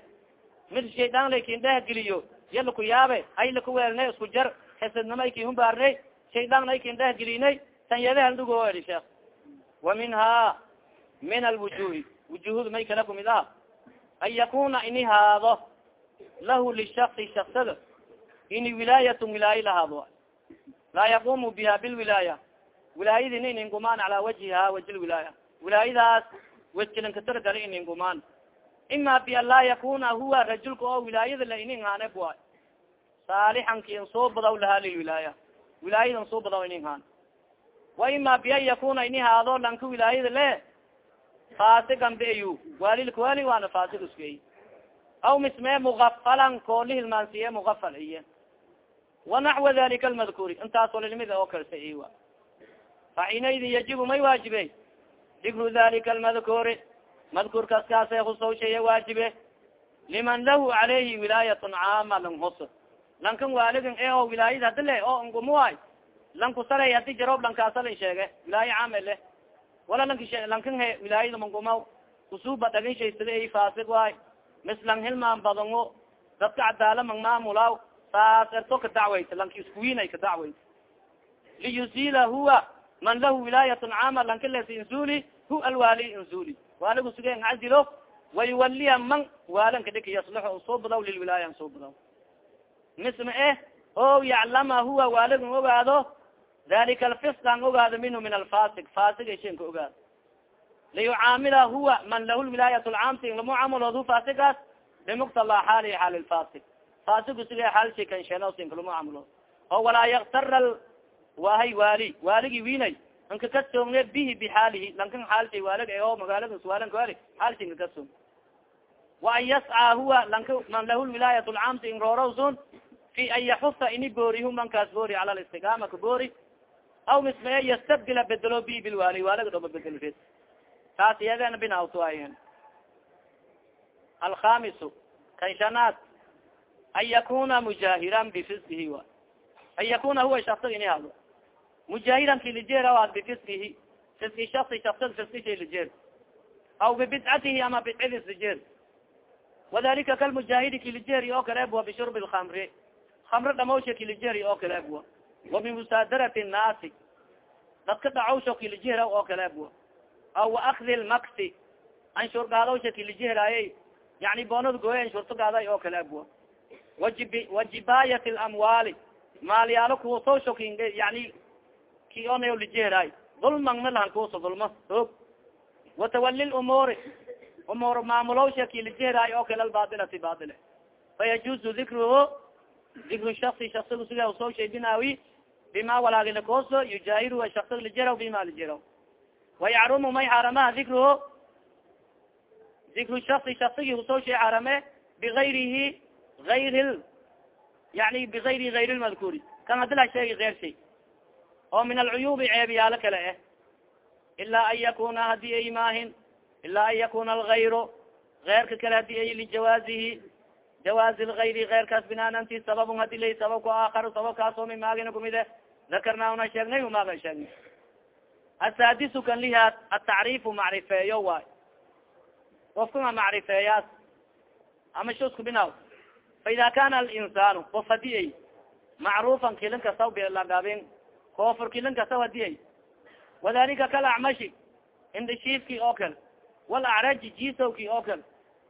mid shaydan lay kindheha geliyo ya laku yaabe ay laku weelnay isku jar hasadnama ay kihun baarnay shaydan ay kindheha gelinay tan yada halandugo eri sheekh. Wa minha min alwujuhi wujuhud may kala kumid ah an yakuna ini haado lahu lishasi shaksada ini wilaayatun wilaaye lahaado laa yaqumu biha bilwilaaya wilaayadi ina iningumaan cala wajhiha waji lwilaaya wilaayadaas wejkilankataragali iningumaan ima bi an laa yakuna huwa rajulka oo wilaayada la inin haane bua saalixan ki in soo badaw lahaa lilwilaaya wilaayada in soo badaw inin haan wa ima bi an yakuna ini haado lanka wilaayada le fasigan beyu waalilka wali waana fasig iskey aw mismee mugafalan kooli hilmaansiye mugafal iye wanaxwa dalika almadkuuri intaas walalmida oo kalsa iwa faxinaydin yajibu may waajibe. Dikru dalika almadkuuri madkuurkaas kaasay husawsheye waajibe. Liman lahu calayhi wilaayatun caama lang hus lankan waaligan e oo wilaayad hadi le oo ngumuay lanku saray hadi jaroob lankaasa lan sheege wilaaye caame leh wala lank lankan he wilaayada mangumaw usuba dhagin shaysada ay faasig waay mislang hilmaan badango dadka cadaala mang maamulaaw saas ka dacwayta lanki iskuwiinay ka dacwayta liyuzila huwa man lahu wilaayatun caama lanka les insuli hu alwaali insuli waaligu suge ngcazilo wayuwaliya man waalan kadhika yaslixo soo badaw lilwilaaya soo badaw misma eh o yaclama huwa waaligan ogaado dalika alfisq an ogaado minhu min alfasig fasig shen ka ogaado. Liyucaamila huwa man lahu lwilaayat lcaamti in lamucaamalood hu fasigaas bimuktala xaali xaal lfasig fasigu siga xaalshi kansheenosin kalamucaamalood oo walaa yaktara wahay waali waaligi winay anka kasoomne bihi bixaalihi lankan xaalshay waalig oo magaalada waalanka waali xaalshi nka kasoom wa an yascaa huwa lanka man lahu lwilaayat lcaamti in roorowsun fi an yaxusa ini boori hu mankaas boori cala listigaama ka boori aw mismee yastabdila bedelo bi bilwaali waaliga dhoma bedelfed taas iyagana binawtuayen alkhamisu kan shanaad an yakuna mujaahiran bifisqihi wa. An yakuna huwa shaksa ini hado mujaahiran kilijeeraad bifisqihi fiski shasi shaksad fiskisha lijeer aw bibidcatihi ama bidcidis lijeer wadalika kalmujaahidi kilijeeri oo kale bua bishurbi lkamri kamre dhamawsha kilijeeri oo kale bua. Wa bimusaadarati nnaasi dadka dhacawsha kilijeera oo kale bua. Aw waakdi lmaksi anshur gaadawsha kilijeheraaye yani boonada gooya anshurto gaaday oo kale bua. Wajib wajibaayat lamwaali maalyaalo kuusawsha king yani ki onayo lijeheraay dulman malahan kuuso dulma og watawali lumuuri umuur maamulowsha kilijeheraayo oo kale albaatilati baatile fayajuzu dikruhu dikru shasi shaksiga siga usawshay binaawi bima walaagilakooso yujaahiru shaksia lijeraw bima lijeraw wayacrumu may xaaramaha dikruhu dikru shasi shaksigi usawshay xaarame bigayrihi ayr yani bigayri ayr lmadkuuri kan hadila sheegi eyr shay oo min alcuyubi ceebyaalo kale eh ilaa an yakuna haddii ay maahin ilaa an yakuna algayru eyrka kale haddii ay lijawaazihi jawaazi lgayri eyrkaas binaananti sababun haddii lay sababka aakar sababkaasoo mi maagina kumide dakarna una sheegnay umaaga sheegnay asaadisu kan lihaad atacriifu macrifeeyo waay qofkuma macrifeeyaas ama shusku binaw fa ida kana alinsaanu qof haddii ay macruufan kilin kasaw bilagabin koofur kilin kasaw haddii ay wadalika kalacmashi indishiifki oo kale walacraji jisowki oo kale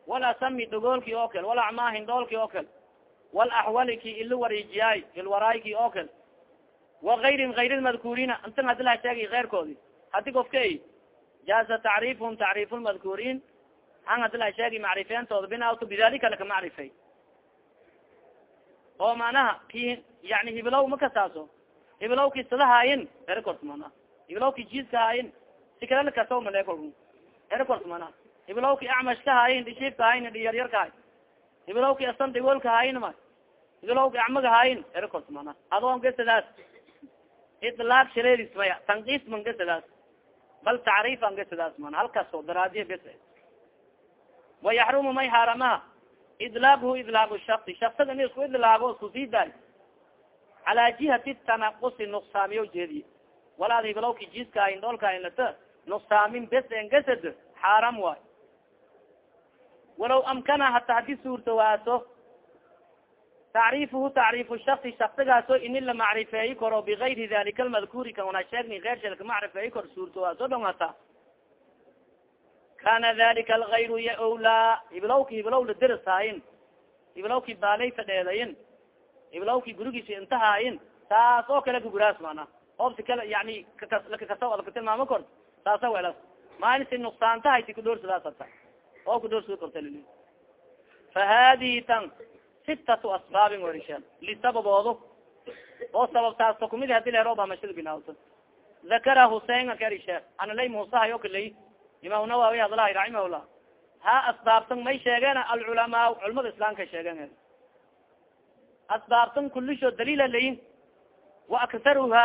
walasami dogoolki oo kale walacmaa hindoolki oo kale walaxwaliki ili warijiyaay ilwaraayki oo kale wagayrin gayr lmadkuuriina intan hadi la sheegay keyrkoodi hadi kofka ay jaaza tacriifhum tacriif lmadkuuriin han hadi la sheegi macrifeentooda binaato bidalika laka macrifey oo manaha ki yani hibilow makasaaso hibilowki sadahaayin erekort mana. Hibilowki jiiska haayin sikala lakasaw maleekol erekort mana hibilowki acmash ka haayin dhishiifka haayin dhiyaryarka hay hibilowki asan dhigoolka haayin ma hibilowki acmaga haayin erekort mana adoon gesadaas ilaaq shareedis maya tankiis man gesadaas bal tacriif an gesadaas mana halkaas oo daraadiya bes wayaxrumu may xaaramaha idlaaqhu idlaaq shasi shaksiga in isku idlaago isku sii daay calaa jihati tanaqusi nuqsaamiyo jeediye walaad hibilowki jiiska indhoolka inlata nuqsaamin bes en gesad xaaram waay walaw amkana hata haddii suurto waaso tacriifuhu tacriifu shasi shaksigaaso ini la macrifeeyi karo bigayri dalika almadkuuri kan una sheegni keyrshel ka macrifeeyi karo suurto waaso dhong hata kana dalika algayru ya owlaa hibilowki hibilow la dersaayin hibilowki baalay fadheedayin hibilowki gurigiisi intahaayin saas oo kale kaguraas mana oobsi kale yani lakakasa lakatilmaamo kor saasa welas maansi nuqsaantahaysi kudhoorsadaas hata oo kudhoorsada korta lili fa hadihi tan sitatu asbaabin warishaan lisababoodu oo sababtaasta kumid hadi leeroba mashada binaato dakara husein kari sheekh ana lay muusahay o kalay imaam nawawi hadlahay raximahullah. Ha asbaabtan may sheegeen alculamaa culamada islaamka sheegeen asbaabtan kulisho daliila layin wa aktaruha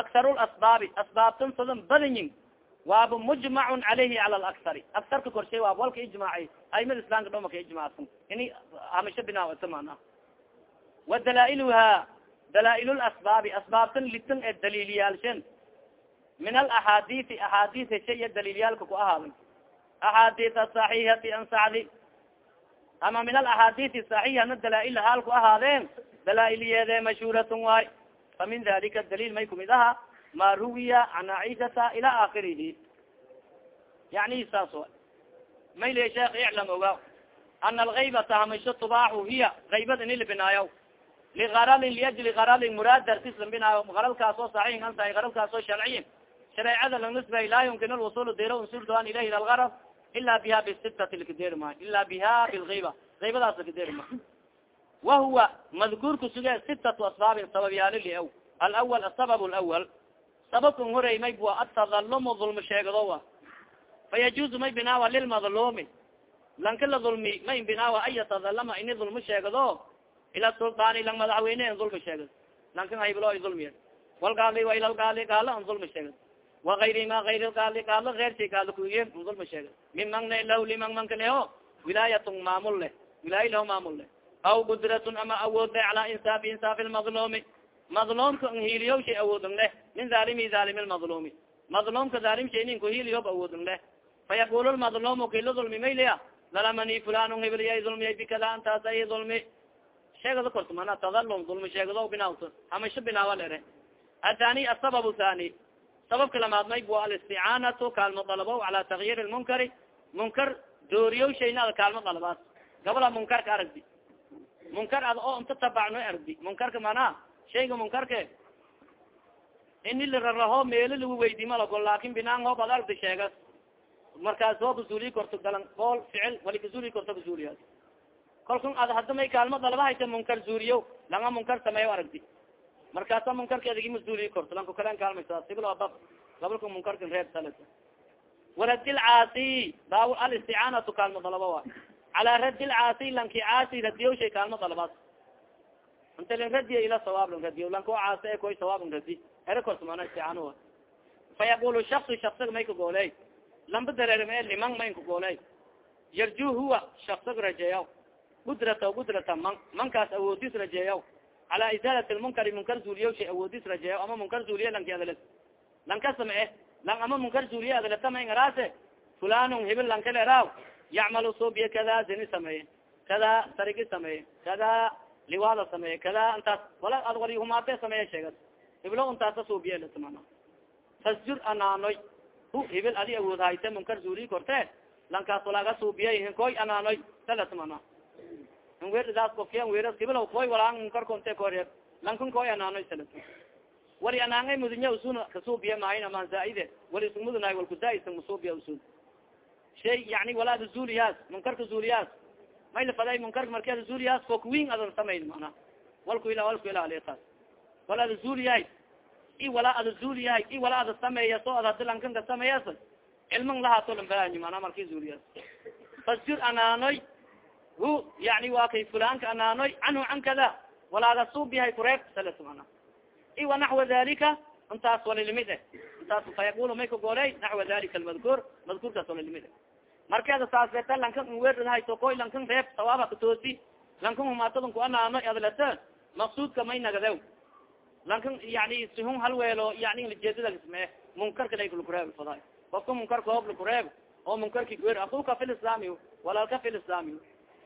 aktaru lasbaabi asbaabtan sadan badanyin waaba mujmacun calayhi cala laktari aktarka korshay waaba walka ijmaacay aimada islamka dhomaka ijmacsan ini hamasho binaawata mana wa dalaa'iluha dalaail lasbaabi asbaabtan litan ee daliiliyaalshen min alaxaadiisi axaadiis heshe iyo daliilyaalka ku ahaaday axaadiis asaxiixati ansacdi ama min alaxaadiisi dalaail haal ku ahaadeen dalaailiyeede mashhuuratun waay fa min dalika daliil may kumid aha ma ruwiya can aishata ila aakirihi yani saas wa may le sheekh iclam oga ana algaybata hamisho tubaaxu hiya gaybad ini libinaayo ligaralin liajli garalin muraad dartis labinaayo garalkaas oo saxiix an tahay garalkaas oo sharciy shareecada lanisbay laa yumkin lwusul diro unsurdoan ilayhi algarab ila biha bisitati lakadeeri maayo ila biha bilgayba gaybadaas lakadeeri maayo wahuwa madkuurka suge sitatu asbaabin sababyaali li alawal asabab lawal sababkan horey may bua atadalumu dulmi sheegdo wa. Fayajuzu may binaawa lilmadlumi lanka la dulmi may binaawa an yatadalama ini dulmi sheegdo ila sultaani lang madaxweyne an dulmi sheegad. Lankan hayblo ay dulmiya walgaali wa ila lgaali gaalo an dulmi sheegad. Wagayri ma gayr gaali gaalo eyrsi gaalo kuye an dulmi sheegad. Miman ne lah liman mankaneo wilaayatun maamul leh wilaaya laho maamul leh aw qudratun ama awood leh calaa insaafi insaafi lmadlumi madlumka nhiliyow shay awoodin leh min zalimi zalimi lmadlumi madlumka zalim shay nin kuhiliyob awoodin leh. Fayaqul lmadlumu kila dulmi mayliya lalamani fulan hibliya dulmiyay bikada antaas ay dulmi sheegado korta mana tadalum dulmi sheegado binawto hamasho binaawa lere athani asabab thani. Sababka lamaad may bua alisticaanatu kaalmo dalabo cala tagyir lmunkari munkar dooriyow shayna kaalmo dalabaas gabala munkarka aragdi. Munkar ad oo inta tabacno aragdi. Munkarka mana shayga munkarke ini liraraho meelo lagu weydi malako laakin binaan hoob ad aragdi sheegas markaas hoo kasuuli korto galan bool ficil wali kasuuli korto kasuuliya kalkun ad hadda may kaalmo dalaba hayta munkar zuuriyo langa munkar sameeyo aragdi markaasa munkarka adigi masuuli korto lanko kalen kaalmaysa siblo bab gabalka munkarka reer sal waradi lcaasi baaw alisticaanatu kaalmo dalaba wa calaa radi lcaasi lanki caasi radiyo shay kaalmo dalabaas inta lan radiya ila sawaab lan radiyo lanko caasa e koy sawaab lan radi. Ere korsmana isticaano fayaqulu shaksu shaksiga may kagooley lamba dareerme liman mayn kagooley yarju huwa shaksiga rajeeyaw gudrata gudrata man mankaas awoodis rajeeyaw cala isaalat lmunkari munkar zuuliya shay awoodis rajeeyaw ama munkar zuuliya lanki adale lankasama eh lang ama munkar zuuliya adaletamay ngaraase fulanun hibil lankaleraw yacmalu subiya kada zini sameeye kada sarigi sameeye kada liwaada sameeye kada intaas wala ad wali humaate sameeye sheegas hiblo intaasa suubiya latmana fasjur anaanoy hu hibil adi awood hayte munkar zuuli korte lankaas walaga suubiya koy anaanoy salatmana werdaas ofkiya weras hibil koy walaan munkar konte kore lankun koy anaanoy salat wali anaangay mudinya usun kasuubiya maayin amaan zaaide wali isumudunay wal kudaa masuubiya usun shay yani wala ada zuuliyaas munkarka zuuliyaas may lafaday munkarka marki ada zuuliyaas fokwin adan samayn mana. Walku ila walku ilaaliya taas wala ada zuuliyahay i wala ada zuuliyahay i wala ada sameeya so ad hadi lankanka sameeyas cilman lahaato lanfaayi mana marki zuuliyaas fasjur anaanoy hu yani waa kay fulanka anaanoy canhu can kada wala ada suubiyahay kureeb salas mana. I wa naxwa dalika intaas walilimid eh intaas fayaqul may kagooley naxwa dalika almadkur madkurkaas walilimid eh markeeda saaseta lankan werhayto koy lankan reeb sawaaba katoosi lankan humaatadon ku anaano adlata maqsuudka may nagadew. Lankan yani sihun halweelo yani jeedada ismee munkarka lay lakureeb fada kofka munkarka hoob lakureeb oo munkarki kuwer akuka fi lislaami walaalka fi lislaami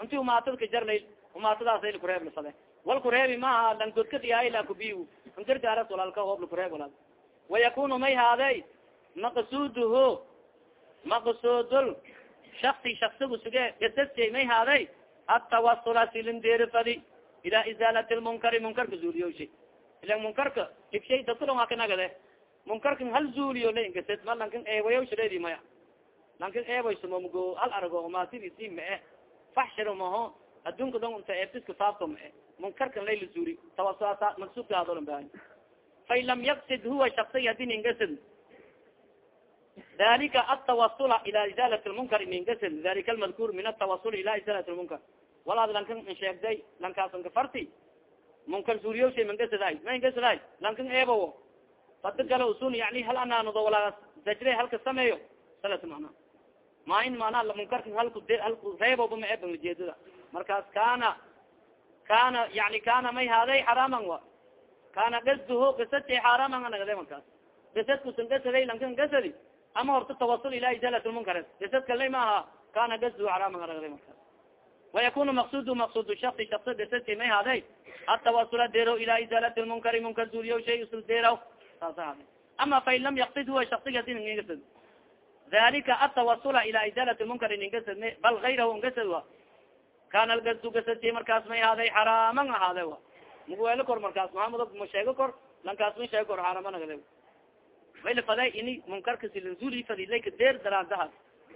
inti humaatadka jarlay humaatadaasay lakureeb lafade wal kureebi maaha langodka diyaayla kubi inkargaaras walaalka hoob lakureeb walaal. Wayakunu may haadey maqsuduhu maqsudul shaksi shaksigu suge gasasjay may haaday atawasula silindeerifadi ila izaalati lmunkari munkarka zuuliyoshay ilan munkarka ibshay dadkudon waa munkarkan hal zuuliyo la ingasad ma lankan eewaywshareedi maya lankan eewaysumamgo hal argo masidisi mae faxshiro maho adduunka dong inta eebtiska faafto mae munkarkan layla zuuli tawasula maksudka hadolan bahay fain lam yaksid huwa shaksiga hadin ingasad dalika atawasula ila izaalat lmunkar mingasad dalika almadkur min atawasul ila izaalat lmunkar walaad lankan insheegday lankaasan kafarti munkar zuuriyoshay mangasaday ma ingasaday lankan eebawo fada galo usun yani hal anaanado walaa zajre halka sameeyo salas mana ma in mana munkarkan halku halku reeboba ma eeban ujeedada markaas kana kana yani kana may haaday xaraaman wa kana gasduho gasadsi xaaraman anagade markaas gasadkusan gasaday lankan gasadi ama horta tawasul ila izaalat lmunkar gasad kalay maaha kana gasduhu xaraaman anagade markaas wayakunu maqsudu maqsud shasi shasi gasadsi may haaday atawasula dero ila izaalat lmunkari munkar zuuriyo shay usul deraw saasa haaday ama fain lam yaksid huwa shaksigasin ingasad dalika atawasula ila izaalat lmunkari ningasadne bal gayrahu ngasad wa kana lgasdu gasadsi markaas may haaday xaraaman ahaade wa maguweelo kor markaas mahamad ma sheego kor lankaas ma sheego kor xaaramanagade waylafada ini munkarka silanzuli fadilay kadeer daraadaha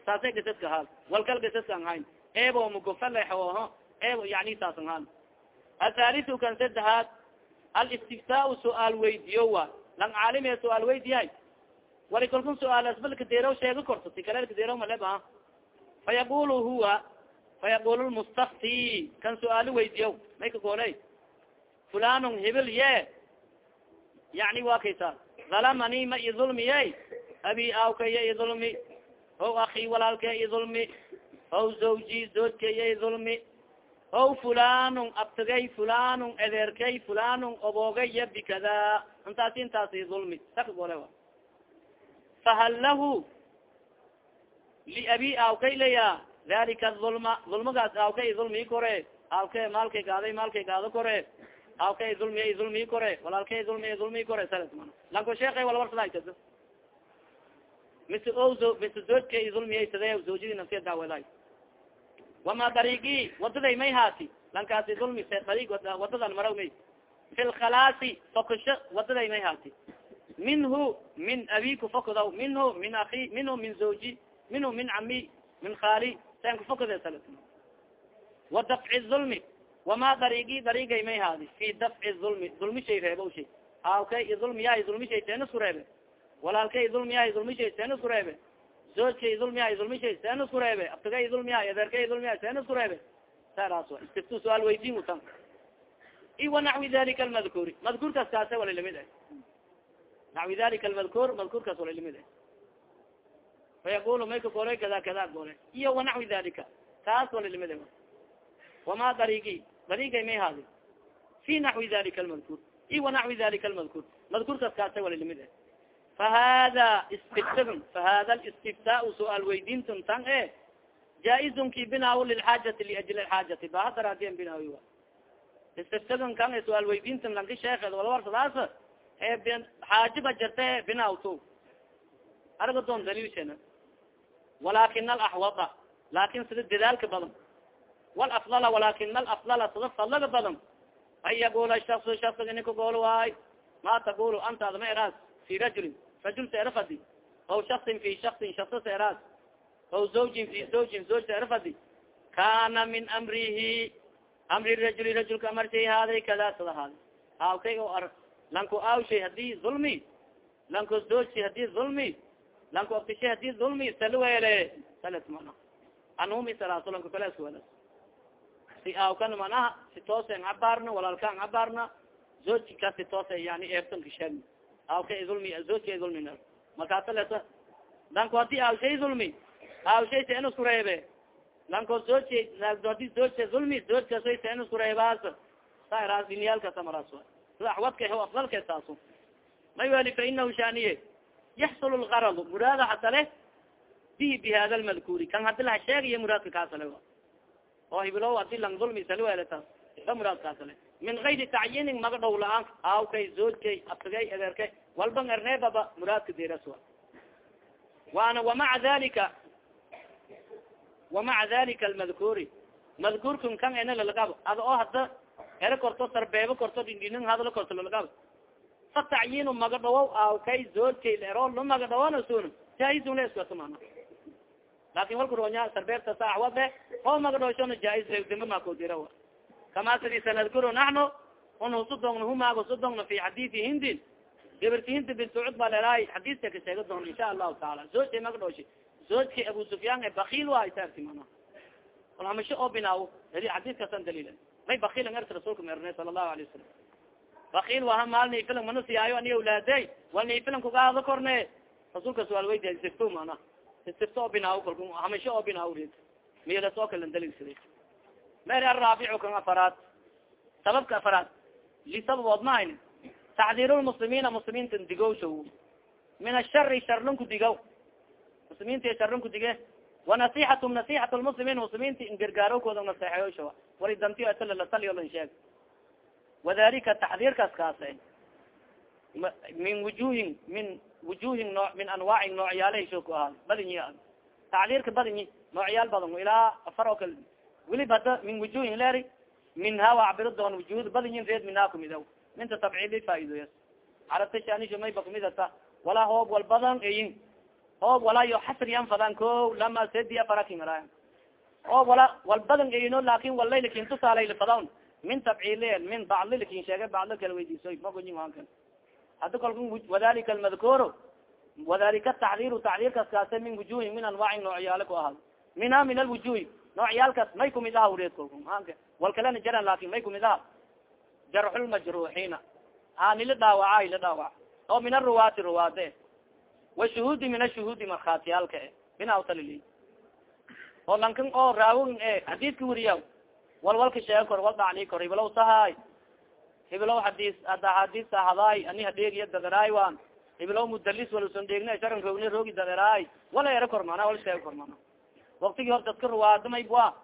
saasay gasadka haal walkal gasadka an hayn eebo magofaleexoho eebo yani saasan haal athaliu kan saddexaad alistiftaa su'aal weydiyo wa lang caalime su'aal weydiyahay wali kalkun su'aal asbal kadeero sheego korto si kale kadeero maleba fa yaqul huwa fa yaqul lmustafti kan su'aalo weydiyo may ka gooley fulanun hibil ye yani wa kaysa dalamani ma idulmiye abi awkaya idulmi o aki walaalka idulmi o zawji zoodkaya idulmi o fulanun abtigay fulanun ederkay fulanun oboogaya bikada intaasi intaasi dulmi saka gole fahal lahu liabi awkay leya dalika ulma dulmagaas awkay dulmi kore awke maalkay gaaday maalkay gaado kore awkay dulmiya dulmi kore. Walaalkay dulmiya dulmi kore lanko sheekay walwarsadaytad mise o mise zoodka dulmiyaysade zawjadi nafsiya daaweday wama dariigi wadaday may haati lankaasi dulmi darig wadadan maraw may fi lkhalaasi fokasho wadaday may haati minhu min abiku fokodaw minhu min aki minhu min zawji minhu min cami min khali. San kufokade sala wa dafci ulmi wama dariigi dariigay may haadi fi dafci ulmi dulmi shay reebo shay awkay idulmiyahay dulmi shay seen isku reebe walaalkay idulmiyahay dulmi shay seen isku reebe zoodka idulmiyahay dulmi shay seen isku reebe abtiga idulmiyahay adeerka idulmiyahay seen isku reebe saas istiftu su'aal weydiin utan i wanaxwi dalika almadkuuri madkuurkaas kaase wala la mid ah naxwi dalika almadkuur madkuurkaas wala la mid ah fayaqulu may ka goolay kada kada goole iyo wanaxwi dalika kaas wala la mid ah wama darigi darigay may haadi fi naxwi dalika almadkuur i wanaxwi dalika almadkuur madkuurkaas kaase wala la mid ah fahada istiftaun fahada listiftaa su'aal weydintun tan e jaa-izun ki binaaw lilxaajati liajli alxaajati bahadaradian binaawi wa. Istiftaun kan e su'aal weydintun lanki sheeked walwarsadaas e xaajiba jarte binawto arga doon daliilshena walakina alaxwada laakin sida dadaalka badan walafdala walakina alafdala sida fadlaga badan. An yaqula shaksu shaksiga ninka gool waay. Ma taqulu anta adma eraas fi rajulin rajul seerafadi aw shaksin fi shaksin shaksa seeraas aw zawjin fi zawjin zawj seerafadi kana min amrihi amri rajuli rajulka amartay haaday kada sada haada aawkay o ar lanku aawshay haddii zulmi. Lanku zawji haddii zulmi. Lanku abtishay haddii zulmi salwele salet mana. Anumi saraaso lanku kaleeswala si aawkan manaha si toose ang cabaarna walaalka ang cabaarna zawji ka si toose yani eertonka sheegna awka ulmi zoodka ulmi markaasa lesa lanko haddii awshay ulmi awshay sa in isku reebe lanko haddii zoodka ulmi zoodkasoy sa in isku reebaas sairaas diniyaalkasa maraas sida axwadka ho afdalka saaso may weli fa inahu shaniye yaxsul lgaradu muraada hasale bihi bi hada lmadkuuri kan hadi laha sheegayo muraadka kaasale oo hibilow haddii lang ulmi saliweleta sa muraad kaasale min gayri tacyinin maga dhow la'aan. Aawkay zoodkay abtigay egeerkay walban erneebaba muraadka deras wa waana wamaca dalika wamaca dalika almadkuuri. Madkuurkan kan ena lalagabo ada oo hada ere korto sarbeebo korto dhindhinin hadla korto lalagabo fa tacyinu maga dhawow aawkay zoodkay leero lo maga dhawona sun jaa-izun la laakin walku ronya sarbeebta sa axwade oo maga dhawshona jaa-iz dema makodira kama sidi sanadkuru naxnu un husudongna humaaga sudongna fi xadiidi hindin gabirti hindi bin sacuud ba leraay xadiiska ka sheega doona insha allahu taala zoojka maga dhooshi zoojki abu sufyaan e bakil wa isaarti mana alhamasho oo binaaw hadi xadiiskasan dalila may bakil ang erta rasulka merne sala allahu alayh wasalam bakil waha maal naifilan mana siyaayo ani awlaadey wal naifilan kugaado korne rasulka suaal weydiya istifto mana istifto oo binaaw kalku hamasho oo binaaw red miyadas oo kala daliilsaday mer araabicu kan afaraad sababka afaraad lisababood ma hayni tacdiir lmuslimiina muslimiinta digowsha min ashari sharlunku digaw. Muslimiinta sharlunku dige. Wanasixatum nasixat lmuslimiin muslimiinta ingargaarowkooda naseexeyoysha wali dantiyo asala lasaliyo lan sheeg wadalika taxdiirkaas kaase min wujuhin min wujuhin noo min anwaacin noocyaalahisho ku ahaa badinyi tacdiirka badinyi noocyaal badan ilaa afar oo kale. Welib hada min wujuhin leri minha waa cabiro doon wujuhd badinyin reed minha kumidaw minta tabcidi faa'idoyas carabta shanisho mayba kumidata walaa hoob wal badan hoob walaa yo xasriyan fadan ko lama sedi afarakinara hoob wala wal badan eyino laakin walaylakin tusaalayla fadawn min tabcil min bacdilikin sheegay bacdo kala weydiisoy magoyin ankan hada kalku wadalika almadkuro wadalika tacdiru tacdiirkaas min wujuhin min anwaacin noocyaale ku ahaad minha min alwujuhi noocyaalkaas may kumid aha ureed kolku maanka wal jaran laakin may kumid aha jarxulmajruuxiina ha nila dhaawaca ila dhaawac oo min aruwaati ruwaade washuhuudi min ashuhuudi markhaatiyaalka e binawtalili oo lankan oo raawin e xadiiska weriya wal walka sheeg kor wal dhacli kor hibilow sahaay hibilow hadis ada hadis hadaay ani hadheegiya daderaay wan. Hibilow mudalis walson dheegna sharan roogni roogi daderaay wala ero kor mana wal sheeg kor mana. Waktigi hor dadka ruwaadamay bua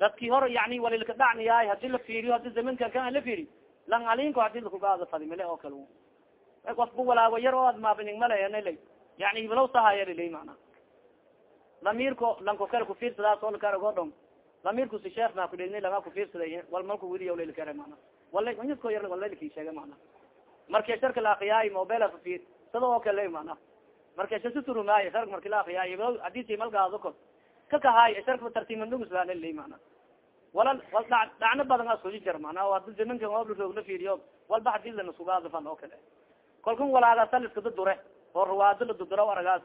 dadki hor yani walilka dhacniyaay haddii la fiiriyo hadi zamanka kan la fiiri lang alinko haddii lakugaada fadi male oo kale ofba walaawa yar oo ad maabining male yani hibilow sahayalilay mana. Lamirko lanko kale kufiirsadaas oo lakarago dhong lamirku si sheekh ma kudhegna laga kufiirsaday wal malka wiriya lailkare mana sheega mana marka sharka la akriyaay mobile fiir sada oo kale mana marka sasuturumaayo shark marki la akriyaay hadisi malgaado kor kakahaay sharka tartimanuguslalilay mana wala wal dhacno badan askuji jar mana hada zamanka ob roog la fiiriyo walba haddii lanasugaadafan oo kale kalkun walaagasal iskada dure oo ruwaado la dudura aragaas.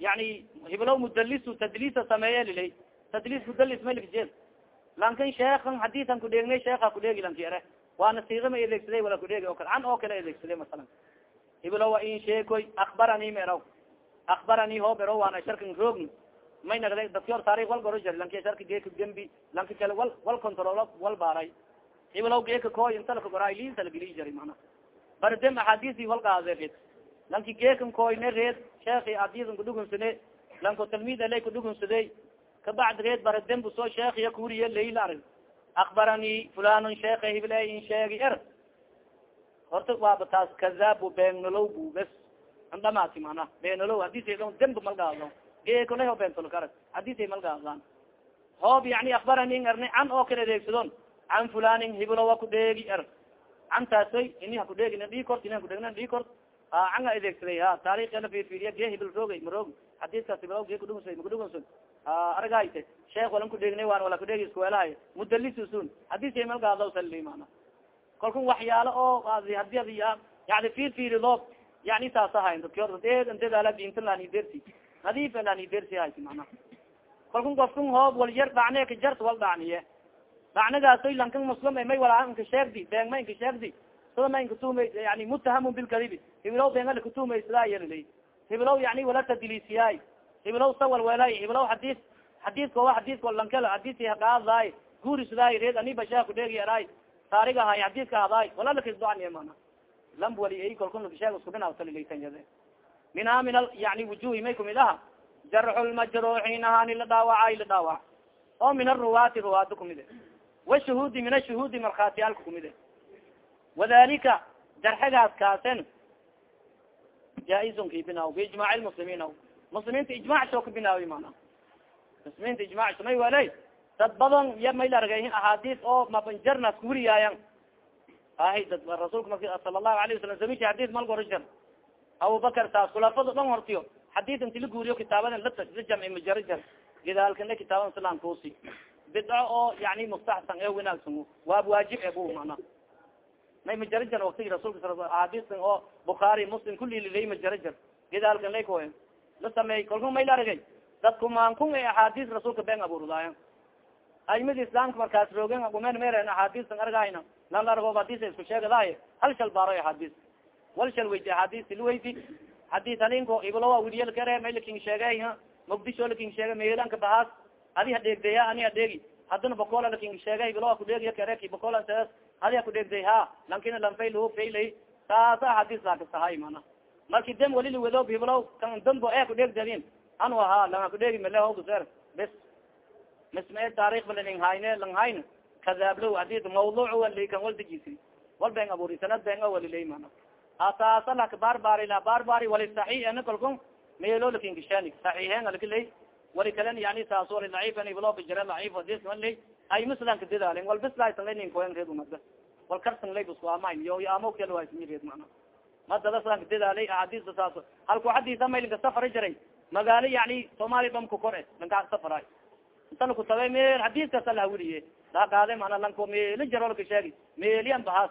Yani hibilow mudalisu tadliisa sameeye lilay tadliis mudalis malikjeel lankan sheekan hadisan kudheegnay sheeka kudheegi lanki ere waana siigama adeegsaday wala kudheegi o kale can oo kale adeegsaday masalan. Iblo wa in sheekoy akbarani meraw akbarani hoob ero waana sharkan roogni. May nagda dadki or taarikh wal goro jar lanki sharka geeka gembi lanki kale wal wal control wal baaray. Iblow geeka koy intalaka goraay liintala geli jari mana bardem axaadiisi wal qaade red lanki geekan koyne reed sheekhi adiisan kudhugunsane lanko talmid alay kudhugunsadey kabacd reed baradem bu soo sheekhiya kuriye layla arg akbarani fulanun sheekha hible in sheegi er horta waaba taas kazabu beennolow bu bes an dhamaati mana beenolow hadis demba malgaado geekolay ho beentolo karag hadisay malgaadaan hoob yani akbarani erni can oo kala adeegsadon can fulanin hiblo wa kudheegi er cantaasoy ini hakudheegi dhii kort ini hakudheegna dhii kort canga adeegsaday ha taarikhana firfiriya gee hibil roogay maroog xadiiskaas hibilaw gee kudhugunsa makudhugunsun argayte sheekh walan kudheegnay waan wala kudheegi iskuwelahay mudalisun hadisay malgaadaw sali mana kalkun waxyaalo oo hadi ad yani firfiridoob yani saas ahayn dadki or dadaala dinta lanidersi nadiif lanidersi hayti mana kalkun kofkun hoob wal yar dhacne ka jart wal dhacniye dhacnagaasoy lankan muslim may wala inka sheegdi beeng ma inka sheegdi sida ma inkatuma yani mutahamun bilkadibi hibilow beenga lakatuma sidaa yalilay hibilow yani wala tadilisiyaay hibilow sawal welay hibilow xadiis xadiiska wa xadiiska lankala xadiis haqaadaay guurisudaay reed aniba sheek kudheegi eraay taariga ahay xadiiska hadaay wala lakisdoaniya mana lamb wali ay kolkun lakasheeg iskubinawtalilaysanyade minha min al yani wujuhi may kumid aha jarxu lmajruuxiin ahaani la dhaawacay la dhaawac oo min aruwaati ruwaada kumide washuhuudi min ashuhuudi markhaatiyaalka kumide wadalika jarxigaas kaasen jaa-izun kibinaaw biijmac lmuslimiin muslimiinta ijmac soo kabinaawi mana muslimiinta ijmac sumay weley dad badan ya may la argay axaadiis oo mabanjarnas kuwuriyaayan ahi dad rasuulka marki sala allahu alayh wasalam samiki xadis mal gorajar abubakar taas khulafada dhan hortiyo xadis inti la guuriyo kitaabadan la jamci majarajar gidaalkana kitaabadan silan kuusi bidco oo yani mustaxsan ee wanaagsan waab waajib e bu mana may majarajar waktigi rasulka axaadiistan oo bukhaari muslim kuli lilay majarajar gidaalkan lay koy la sameey kalku may la argay dadku maankun e axaadiis rasuulka been abuurdaayan aimada islaamka markaas roogen gumen meren axaadiistan argayna lan argo hadis isku sheegadaay hal shal baaro axaadiis wal shal weyti axaadiis il weyti hadis halinko iblowa wiliyal kare may laking sheegay muqdisho laking sheegay meelanka bahaas adi hadheegdeya ani hadheegi hadana bakola laking sheegay iblowa kudheegiya kareki bakola adi hakudheegday ha lankina lanfay lahu faylay saasa axaadiis lakasahay mana marki dem wali liwado iblow kan dambo e kudheegdadin anu ahaa langa kudheegi male hogser bes misme taarikh ba laning hayne lang hayn kadaablo hadid mawduc wali kan wal dejisi wal been aburi sanad been walilay mana asaasa laka barbari la barbari wali saxiix ana kalkun meelo laakiin kishani saxiixen alakilay wali kalen yani saas wali daciif ani balo bijira daciif hadis wali ay mislanka didaalin wal bislaisan laynin koyan reed umada wal karsan lay busku amayn yo amo kala waasmi reed mana madada sanka didaalay ahadista saas halku xadiisa maylinka safari jiray magaalo yani soomaaliya dham ku kore lankaa safaray. Inta lakutabay meel xadiiskasa lahawiliye daa qaade mana lanko meeli jarolka sheegi meelian bahas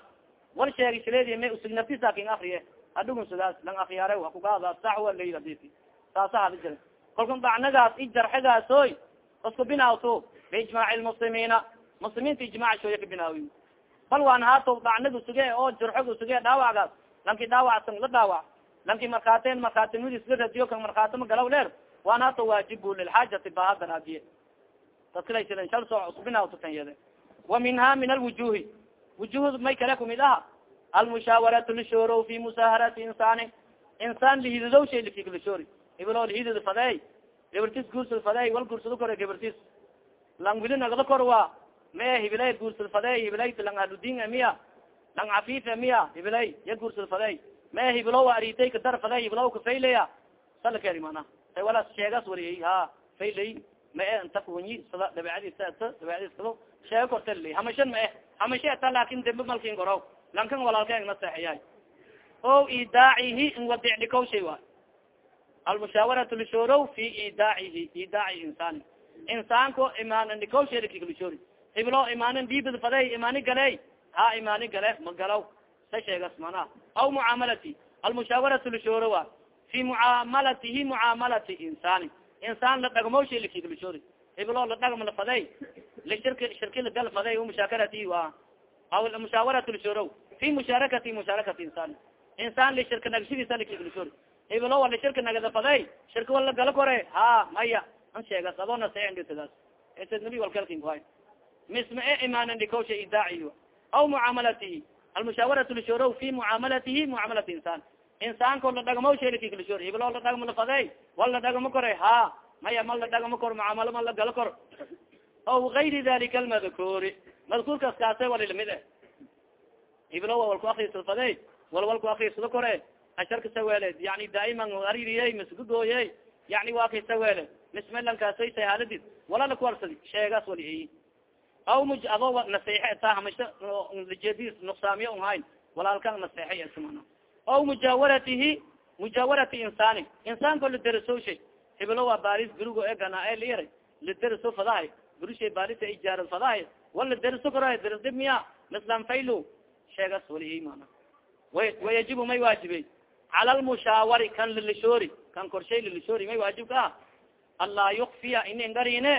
wal sheegi shileedi me usig king akriye adhugun sugaas lang akriyaare wa kugaada saxwa lay hadisi saasa hadi jira kolkan dacnagaas i jarxigaasoy isku binaawto biijmaaci lmuslimiina muslimiinta ijmac shooya ka binaawi bal waan haato dacnigu suge oo jurxigu suge dhaawacgaas lanki dhaawacsan la dhaawac lanki markaaten markaatinimadiis la radiyo kan markaatama galaw leer. Waan haato waajibu lilxaajati baha daraadiye dadkalaysiden shal soo cusbinawto tan yade wa minha min alwujuhi wujuhd may kale kumid aha. Almushaawaratu lishoro fi musaaharati insani. Insaan lihididow shay likiklishoori iblo lihidid fadeey gabartis guursad fadeey wal guursado kore gabartis lang nagda kor waa mee hibilay guursad fadeey hibilay lang ahludin miya lang cafiif miya hibilay ya guursad fadeey mee hiblow aritay kadar fadeey hiblow kafaylaya sala keri mana say walas sheegas wariyay ha faylay ma e inta kunyi sada dabecadis dabecadis sheego kortali hamashan ma eh hamashe ta laakin dembe malkin gorow lankan walaalka na seexiyay o idaacihi in wadicdhikow shay wa almushaawaratu lishorow fi idaacihi idaaci insani insaanko imaanan dhikow shay lakiklishoori hiblo imaanin dhiibad faday imaani galey ha imaani gale ma galaw sa sheegas mana. Aw mucaamalati almushaawaratu lishorowa fi mucaamalatihi mucaamalati insani insaan la dhagmo shay lakiklishoori hiblo la dhagma la faday lashirki shirki lagal faday mushaakarati wa aw mushaawarat lshuro fi mushaarakati mushaarakati insaan insaan lishirka nagashadiisa lishor iblo wala shirka nagadafaday shirka wala gala kore ha maya. An sheegas adona seendhitadaas esed nabi walkalkin kuhay misma e imaanan dhikowsha idaaciyo aw mucaamalatihi almushaawarat lshuro fi mucaamalatihi mucaamalati insaan insaanko la dhagamo shelikikilshor iblo la dhagmo lafaday wal la dhagamo kore ha maya mal la dhagamo kor mucaamalo mal la galo kor aw gayri dalika almadkuuri madkuurkaas kaase wali la mid e iblo wal ku akrisalfaday wal wal ku akrisado kore asharka sawele yani daaiman aririyey masgudooye yani waa kay sawele mismelankaasay sayhaladid wala lakuwarsadi sheegaas wali aw muj ado naseexe taa hamasho jeedis nuqsaamiyo un hayn walaalkan naseexay asmana aw mujaawaratihi mujaawarati insaani insaanko liderasoshay hiblo waa baris gurigo egana e liiray lideraso fadahay gurishay barisa ijaarad fadahay wal lideraso kora derasdib miya mislan faylo sheegas wali mana wayajibu may waajibey cala lmushaawari kan lilishoori kan korshay lilishoori may waajib ka ah anlaa yukfiya inin garine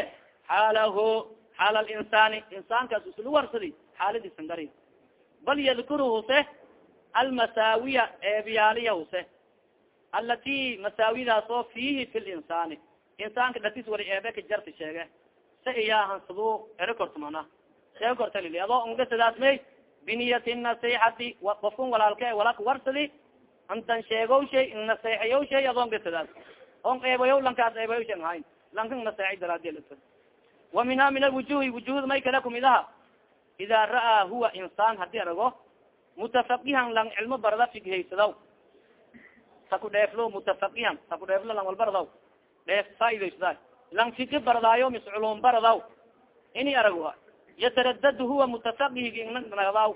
xaala linsaani insaankaas islu warsadi xaaladiisan garin bal yadkuru huse almasaawiya eebyaaliya huse alati masaawidaas oo fiihi fi linsaani insaanka datis wali eebe ka jarta sheege sa iyahansadu ero korta mana sheego korta lili adoo ungasadaas may biniyati nasixati qofkan walaalka walaka warsadi antan sheegow shay naseexayow shay adoon gasadaas on eebayow lankaas eebayow shay hayn lankan naseexay daraadi wa minha min alwujuhi wujuhda may kale kumid aha ida ra'aa huwa insaan haddii arago. Mutafaqihan lang cilmo barada fighaysadaw saku dheeflo mutafaqihan saku dheeflo lang walbaradaw dheef faa'idaysada lang figi baradaayo mis culum baradaw ini arago. Yataradad huwa mutafaqihigi ingnagdaw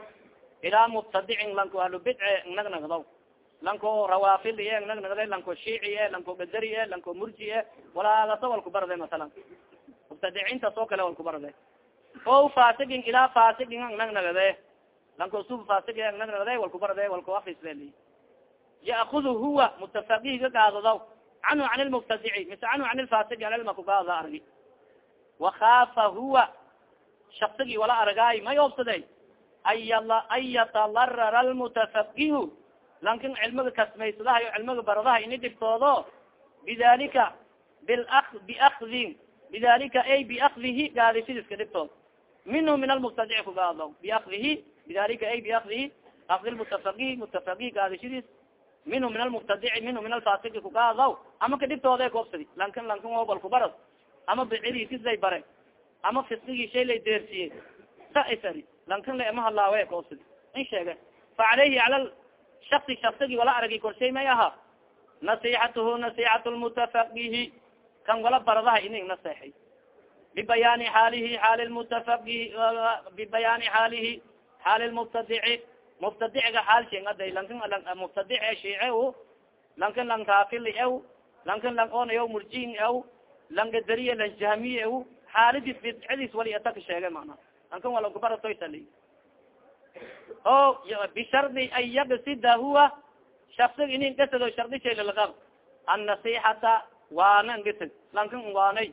ilaa mubtadicin lanko ahlu bidce ingnagngdaw lanko rawaafid e ingnagngda lanko shiici e lanko gadari e lanko murji e walaagasa walku barade masalan mubtadicintas oo kale walku barade o fasigin ilaa fasigin ingnagngade lanko sub fasig e ingnagngade walku barade walko afisle yaakudu huwa mutafaqihiga gaadadaw canhu can lmubtadici mise canhu can lfasigi alilma kugaadada argi. Wakaafa huwa shaksigi wala argaay may obsade an yatalarara almutafaqihu lankin cilmiga kasmaysadahayo cilmiga baradaha ini dhibtoodo. Bidalika biakdin bidalika ay biakdihi gaadishadiska dhibtood minhu min almubtadici kugaado biakdihi bidalika ay biakdihi akdi lmutafaqih mutafaqih gaadishadiis minhu min almubtadici minhu min alfasiki kugaadaw ama kadhibtooda koobsadi lankin lankin obal kubarad ama bicidi kislay bare ama fisigi shay lay deersiye sa isari lankin la ima halaawe koobsadi in sheege fa caleyhi cala shasi shaksigi wala aragi korshay may aha nasixatuhu nasixat lmutafaqihi kan wala baradaha ining naseexay bibayaani xaalihi xaali mutafaqihi bibayaani xaalihi xaali lmubtadici mubtadiciga xaal shingaday lankin mubtadic shiice u lankin lang kaafili ew lankin lang onayo murjin ew langadariye lan jahmiye ew xaaladis bidcadiis wali ataka sheege mana lankin wala kubaratoysali o bishardi an yagsida huwa shaksig inin gasado shardi shay lalgab annasixata waana ngasad lankin waanay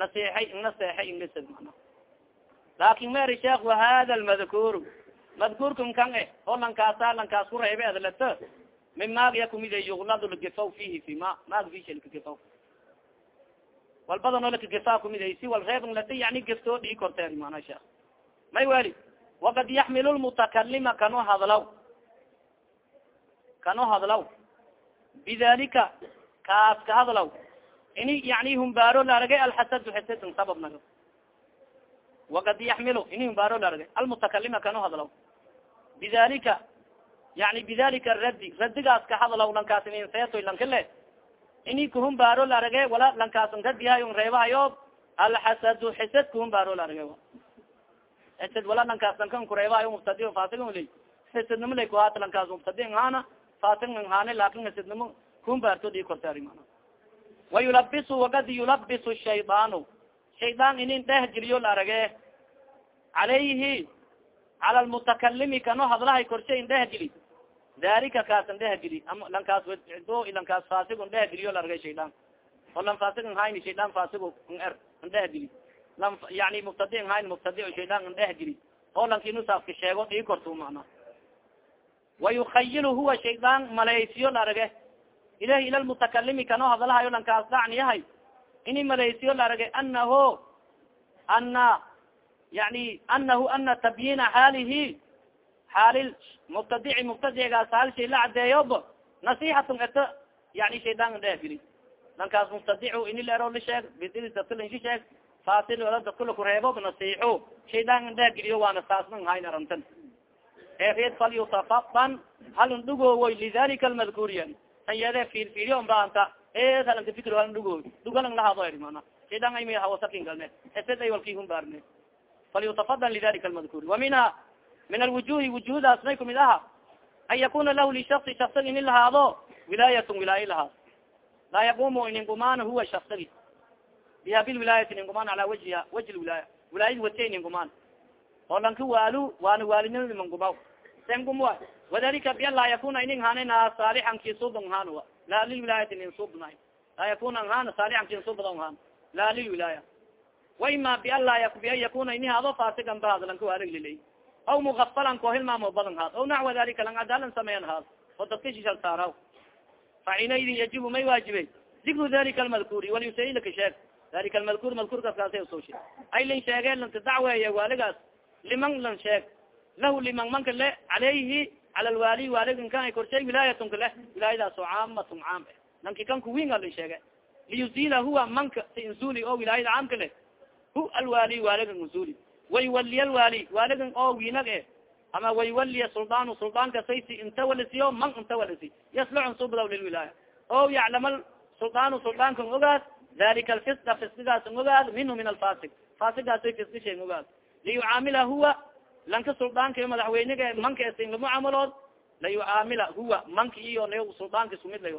naseexay naseexay ingasad mana laakin meri sheekh wahada lmadkur madkuurkan kan e oo lankaasa lankaas ku reebe adlato min maagya kumid yuglad lagafaw fihi fi ma maag fisha lakagafaw walbadan oo lakagafa kumid si wal reebn lata yani gaftoo dhii korteer mana sheekh may weli wakad yaxmil lmutakalima kano hadlaw kano hadlaw bidalika kaas ka hadlaw ini yani humbaaro laaragay alxasadu xasadn sabab naga wakad yaxmil ini humbaaro laaragay almutakalima kano hadlaw bidalika yani bidalika radi radigaas ka hadlaw lankaas inseetoy lankale ini kahumbaaro laarage wala lankaas radihay reebahayo alxasadu xisad kahumbaaro laarage xisad wala lankaas lankan kureebahayo mubtadi fasigli xisadnimo lay kuhaata lankaas mubtadi nhana fasig nhane laakin xisadnimo kahumbaarto di kortaari mana wayulabisu wakad yulabisu shaydaanu shaydaan inin dheh jiriyo laarage calayhi cala lmutakalimi kano hadlahay korshay n dhehgeli dalika kaas n dhehgeli ama lankaas lankaas fasig n dhehgeliyo laragay shaydaan oo lan fasig n hayni shaydaan fasig n er n dhehgeli lan yani mubtadi hayni mubtadi shaydaan n dhehgeli oo lankinusaafka sheego dhii kortu mana huwa shaydaan malaysiyo larage ilahi ila lmutakalimi kanoo hadalahayo lankaas dhacni yahay ini malaysiyo larage anaho ana yani anahu ana tabyiina xaalihi xaalil mubtadici mubtadicigaas hal shay la cadeeyob nasixatun eto yani shaydaan dhehgeli lankaas mubtadicu ini leero la sheeg bididi dadka lansi sheeg fasil wala dadka lakureebo nasixo shaydaan dhehgeliyo waana saasnan hayn arantan ereed falyutafaban haln dhugowoy lidalika almadkuriya tan yede fiirfiiriyo mbaanta eed halanka fikr halan dhugowoy dhugalang lahado eri mana shaydan ayma hawasakin galne esed ay walkihun baarne falyutafadal lidalika almadkuri wa minha min alwujuhi wujuhdaas may kumid aha an yakuna lahu lishasi shaksan ini lahaado wilaayatun wilaaye lahaad laa yaqumu iningumaan huwa shaksagi biha bilwilaayati ningumaan ala wajiha waji lwilaaya wilaayad wate ningumaan oo lanka waalu waana waalinimadi mangumaw sengumwa. Wadalika bian laa yakuna inin hanina saalixan kisubon han laa lilwilaayati nin subna laa yakuna han saalixan kinsubdon han laa lilwilaaya waima bian laa bian yakuna ini hado fasigan bahad lanka waalig lilay aw mugafalan ko hilmaamo badan haad aw naxwa dalika lang adalan sameyan haad oo dadka shishal saaraw fa xinaidin yajibu may waajibey dikru dalika almadkuri walyusailaka sheeg dalika almadkur madkurkaas kaasa soo sheeg ay lan sheegeen lanka dacweeye waaligaas liman lan sheeg lahu liman manka le calayhi cala lwaali waaligan kan ay korshay wilaayatun ka leh wilaayadaas oo caamatun caam e lanki kan kuwinga lan sheege liyuzila huwa manka si insuli oo wilaayada caamka leh hu alwaali waaligan insuli waywaliya alwaali waaligan oo winag e ama waywaliya suldaanu suldaanka saysi inta walisiyo man inta walisi yaslixun subdaw lilwilaaya o yaclama suldaanu suldaankan ogaad dalika alfisda fisdigaas ogaad minhu min alfasig fasigaasoy fisdishen ogaad liyucaamila huwa lanka suldaanka madaxweyniga manka sin lamucaamalood layucaamila huwa manka iyo suldaanka iskumid lay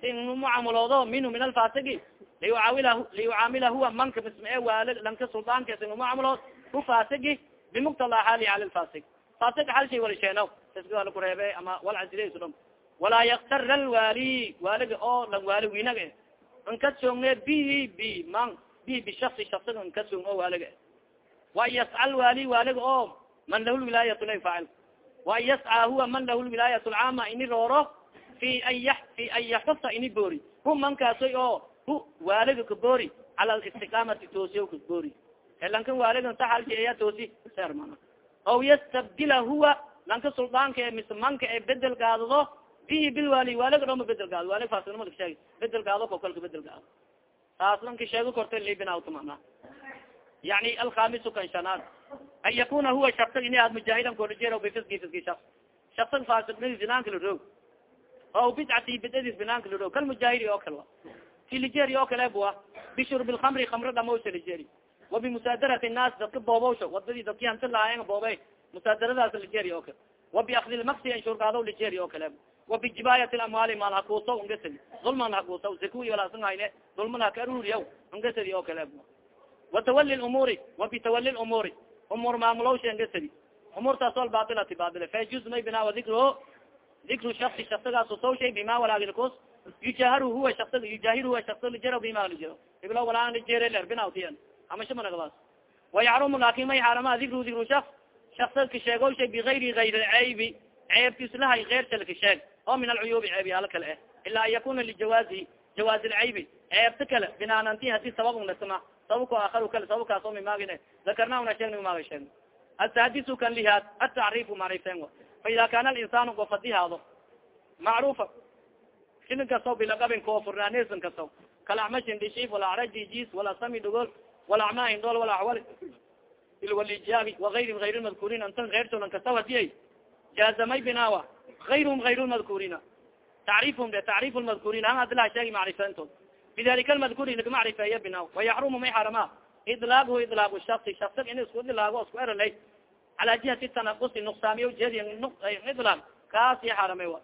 sin lamucaamaloodo minhu min alfasigi liyucaamila huwa manka mismee waal lanka suldaanka sin lamucaamalood hu fasigi bimuktala xaali cala lfasig fasig hal shay walisheeno fisga waa lakureebe ama walcasilesu dham walaa yaktara alwaali waaliga oo lang waali winaga nkasoogne bi bi man bi bishasi shasiga nkasong oo waaliga wa yasca lwaali waaliga oo man lahu lwilaayat la faacil wa an yasca huwa man lahu lwilaayat lcaama ini rooro fi an fi an yaxusa ini boori. Hu mankaasoy oo hu waaliga kaboori cala listiqaamati toosiya kaboori lankan waaligan saxalki aya toosi sermana aw yastabdila huwa lanka suldaanka e mise manka e bedel gaadado bihi bilwaali waaliga dhoma bedel gaado. Waalig fasinimada kasheeg bedel gaado kokalka bedel gaado. Taas lanka sheego korta libinawta mana yani alkhamisu kan shanaad an yakuna huwa shaksa ini aad mujaahidan korajeer bifiski fiski shak shaksa fasiknadi binaanka larog o bidcati bidadis binaanka larog kal mujaahidi oo kale ti ligeri oo kale bua bishurb lkamri kamra dhamawsa ligeri wabimusaadarati nnaas dadka boobowsha wadadii dadki hanti lahaayen boobey musaadaradaas ligeri oo kale wabiakdi lmaksi anshurkaado ligeri oo kale wabijibaayat lamwaali maal hakuuso ungasadi dulman hakuuso zakuy walaasan hayne dulman haka aruriya ungasadi oo kale watawali lumuuri wabitawali lumuuri umuur maamulowsha ungasadi umuurtaas wal baailati baaile fayjuz may binaa dikro dikru shasi shasigaas sawshay bima walaagilkus yujaharu huwa shasi yujahir huwa shasi lijaro bima lijaro iblo walaan lijere ler binawtiyan amasha managdaas wayacrumu laakin may xaarama dikru dikru shaks shaksadka sheegowshay bigayri gayr ceybi ceebtislahay keyrsalka sheeg oo min alcuyuubi ceebi hala kale eh ila an yakuna lijawaazi jawaazi lceybi ceebta kale binaananti haddii sabab unasama sababko aakar kale sababkaas oo mimaagine dakarna una sheegna mimaaga sheegna asaadisu kan lihaad atacrifu macrifeen fa ida kana alinsanu qof haddii haado macrufa shilin kasto bilaqabin koo furnaanesan kasto kalacmashin dhishiif walacraji jis walasami dhogol walacmaa indhool walaxwal ilwalijaabi wagayrim gayr lmadkuuriin antan keyrsolan kastaw hadiyay jaazamay binaawa gayrhum gayr lmadkuuriina tacrifhum de tacrif lmadkuuriin an adilaa sheegi macrifeentood bidalika lmadkuuri laga macrifeeya binaaw wayaxrumu may xarama idlaaqhu idlaaq shasi shasig in isku idlaago isku eralay cala jihati tanaqusi nuqsaamiyo jedi idlaaq kaas iya xaramay wa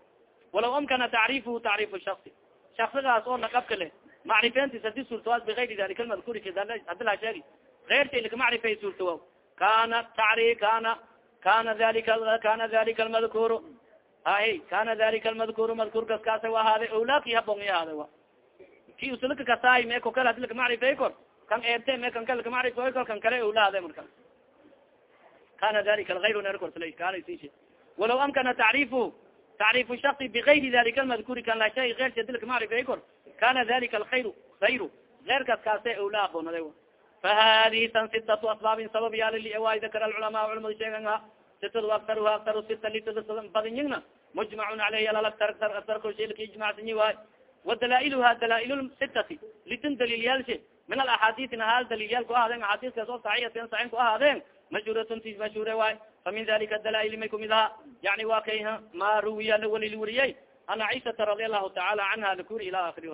walaw amkana tacrifuhu tacrifu shasi shaksigaas oo naqabka leh macrifeentiis haddii suurtawaas bigayri dalika lmadkuuri hadilaa sheegi eyrta laka macrifey suurtawa kana tacri kana kana dalika kana dalika almadkuru hay kana dalika almadkuru madkurkas kaasa ahaade awlaaki habong ahaade wa ki uslaka kasaay me ko kale hadi laka macrifey kor kan eerte me kan kale laka macrifey kor kan kale awlaade marka kana dalika algayr nerkorsla kana si walaw amkana tacrifu tacrifu shasi bigayri dalika almadkuri kan la shay eyr sadilka macrifay kor kana dalika alkhayr ayru eyrkaas kaase awla aboonada fahadihi tan sitatu asbaabin sabab yaali wa dakara alculamaa culamada sheeganga sitadu aktaruha aktaru sita litada badiyigna mujmacun aleyhi alalaktar aktar korshilka ijmacsanyi waay wadalaa'iluha dalaail sitati litin daliilyaalshe min alaxaadiisina hal daliilyal ku ahaadeen axaadiiskaas oo saxiyaten saxin ku ahaadeen mashhuratun ti mashhure waay fa min dalika dalaail may kumid aha yani wa kay ma ruwiya lawalil wariyey an caishata radi allahu taala canha lakuri ila akiri